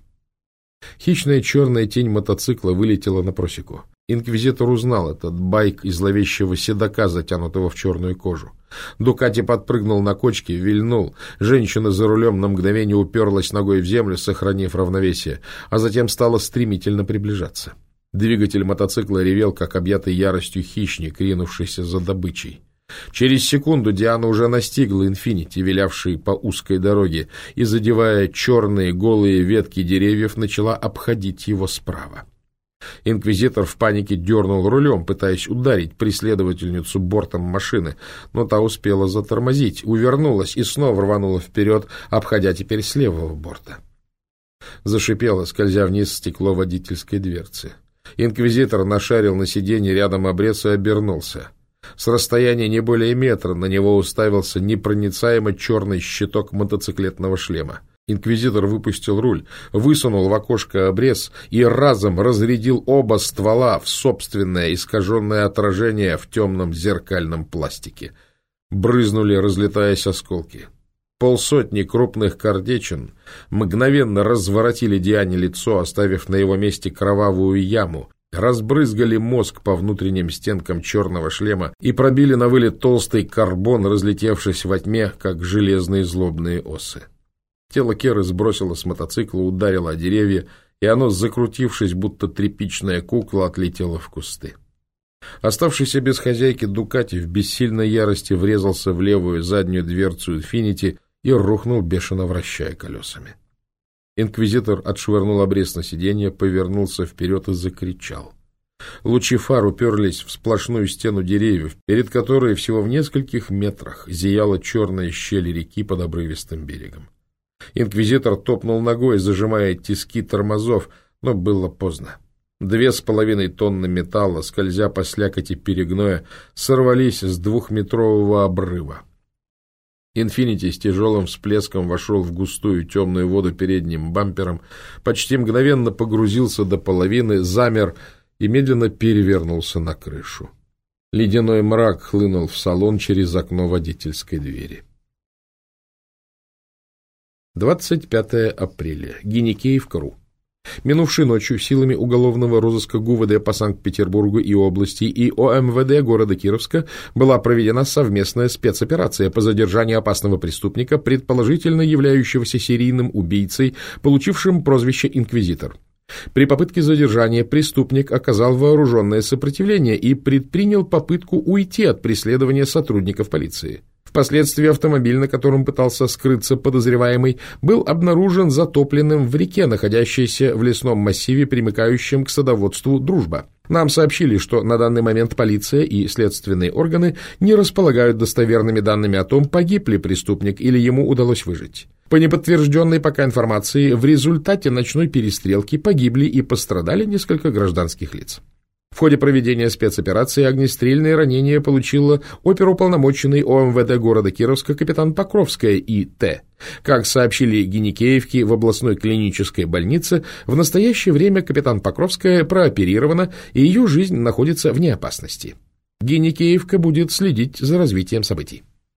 Хищная черная тень мотоцикла вылетела на просеку. Инквизитор узнал этот байк из зловещего седока, затянутого в черную кожу. Дукати подпрыгнул на кочке, вильнул. Женщина за рулем на мгновение уперлась ногой в землю, сохранив равновесие, а затем стала стремительно приближаться. Двигатель мотоцикла ревел, как объятый яростью хищник, ринувшийся за добычей. Через секунду Диана уже настигла «Инфинити», вилявший по узкой дороге, и, задевая черные голые ветки деревьев, начала обходить его справа. Инквизитор в панике дернул рулем, пытаясь ударить преследовательницу бортом машины, но та успела затормозить, увернулась и снова рванула вперед, обходя теперь с левого борта. Зашипело, скользя вниз стекло водительской дверцы. Инквизитор нашарил на сиденье рядом обрез и обернулся. С расстояния не более метра на него уставился непроницаемо черный щиток мотоциклетного шлема. Инквизитор выпустил руль, высунул в окошко обрез и разом разрядил оба ствола в собственное искаженное отражение в темном зеркальном пластике. Брызнули, разлетаясь осколки. Полсотни крупных кардечин мгновенно разворотили Диане лицо, оставив на его месте кровавую яму, разбрызгали мозг по внутренним стенкам черного шлема и пробили на вылет толстый карбон, разлетевшись во тьме, как железные злобные осы. Тело Керы сбросило с мотоцикла, ударило о деревья, и оно, закрутившись, будто тряпичная кукла, отлетело в кусты. Оставшийся без хозяйки Дукати в бессильной ярости врезался в левую заднюю дверцу «Инфинити» и рухнул, бешено вращая колесами. Инквизитор отшвырнул обрез на сиденье, повернулся вперед и закричал. Лучи фар уперлись в сплошную стену деревьев, перед которой всего в нескольких метрах зияла черная щель реки под обрывистым берегом. Инквизитор топнул ногой, зажимая тиски тормозов, но было поздно. Две с половиной тонны металла, скользя по слякоти перегноя, сорвались с двухметрового обрыва. «Инфинити» с тяжелым всплеском вошел в густую темную воду передним бампером, почти мгновенно погрузился до половины, замер и медленно перевернулся на крышу. Ледяной мрак хлынул в салон через окно водительской двери. 25 апреля. Геникеев, Кру. Минувшей ночью силами уголовного розыска ГУВД по Санкт-Петербургу и области и ОМВД города Кировска была проведена совместная спецоперация по задержанию опасного преступника, предположительно являющегося серийным убийцей, получившим прозвище «Инквизитор». При попытке задержания преступник оказал вооруженное сопротивление и предпринял попытку уйти от преследования сотрудников полиции. Впоследствии автомобиль, на котором пытался скрыться подозреваемый, был обнаружен затопленным в реке, находящейся в лесном массиве, примыкающем к садоводству «Дружба». Нам сообщили, что на данный момент полиция и следственные органы не располагают достоверными данными о том, погиб ли преступник или ему удалось выжить. По неподтвержденной пока информации, в результате ночной перестрелки погибли и пострадали несколько гражданских лиц. В ходе проведения спецоперации огнестрельное ранение получила оперуполномоченный ОМВД города Кировска капитан Покровская И.Т. Как сообщили Геникеевки в областной клинической больнице, в настоящее время капитан Покровская прооперирована и ее жизнь находится вне опасности. Геникеевка будет следить за развитием событий.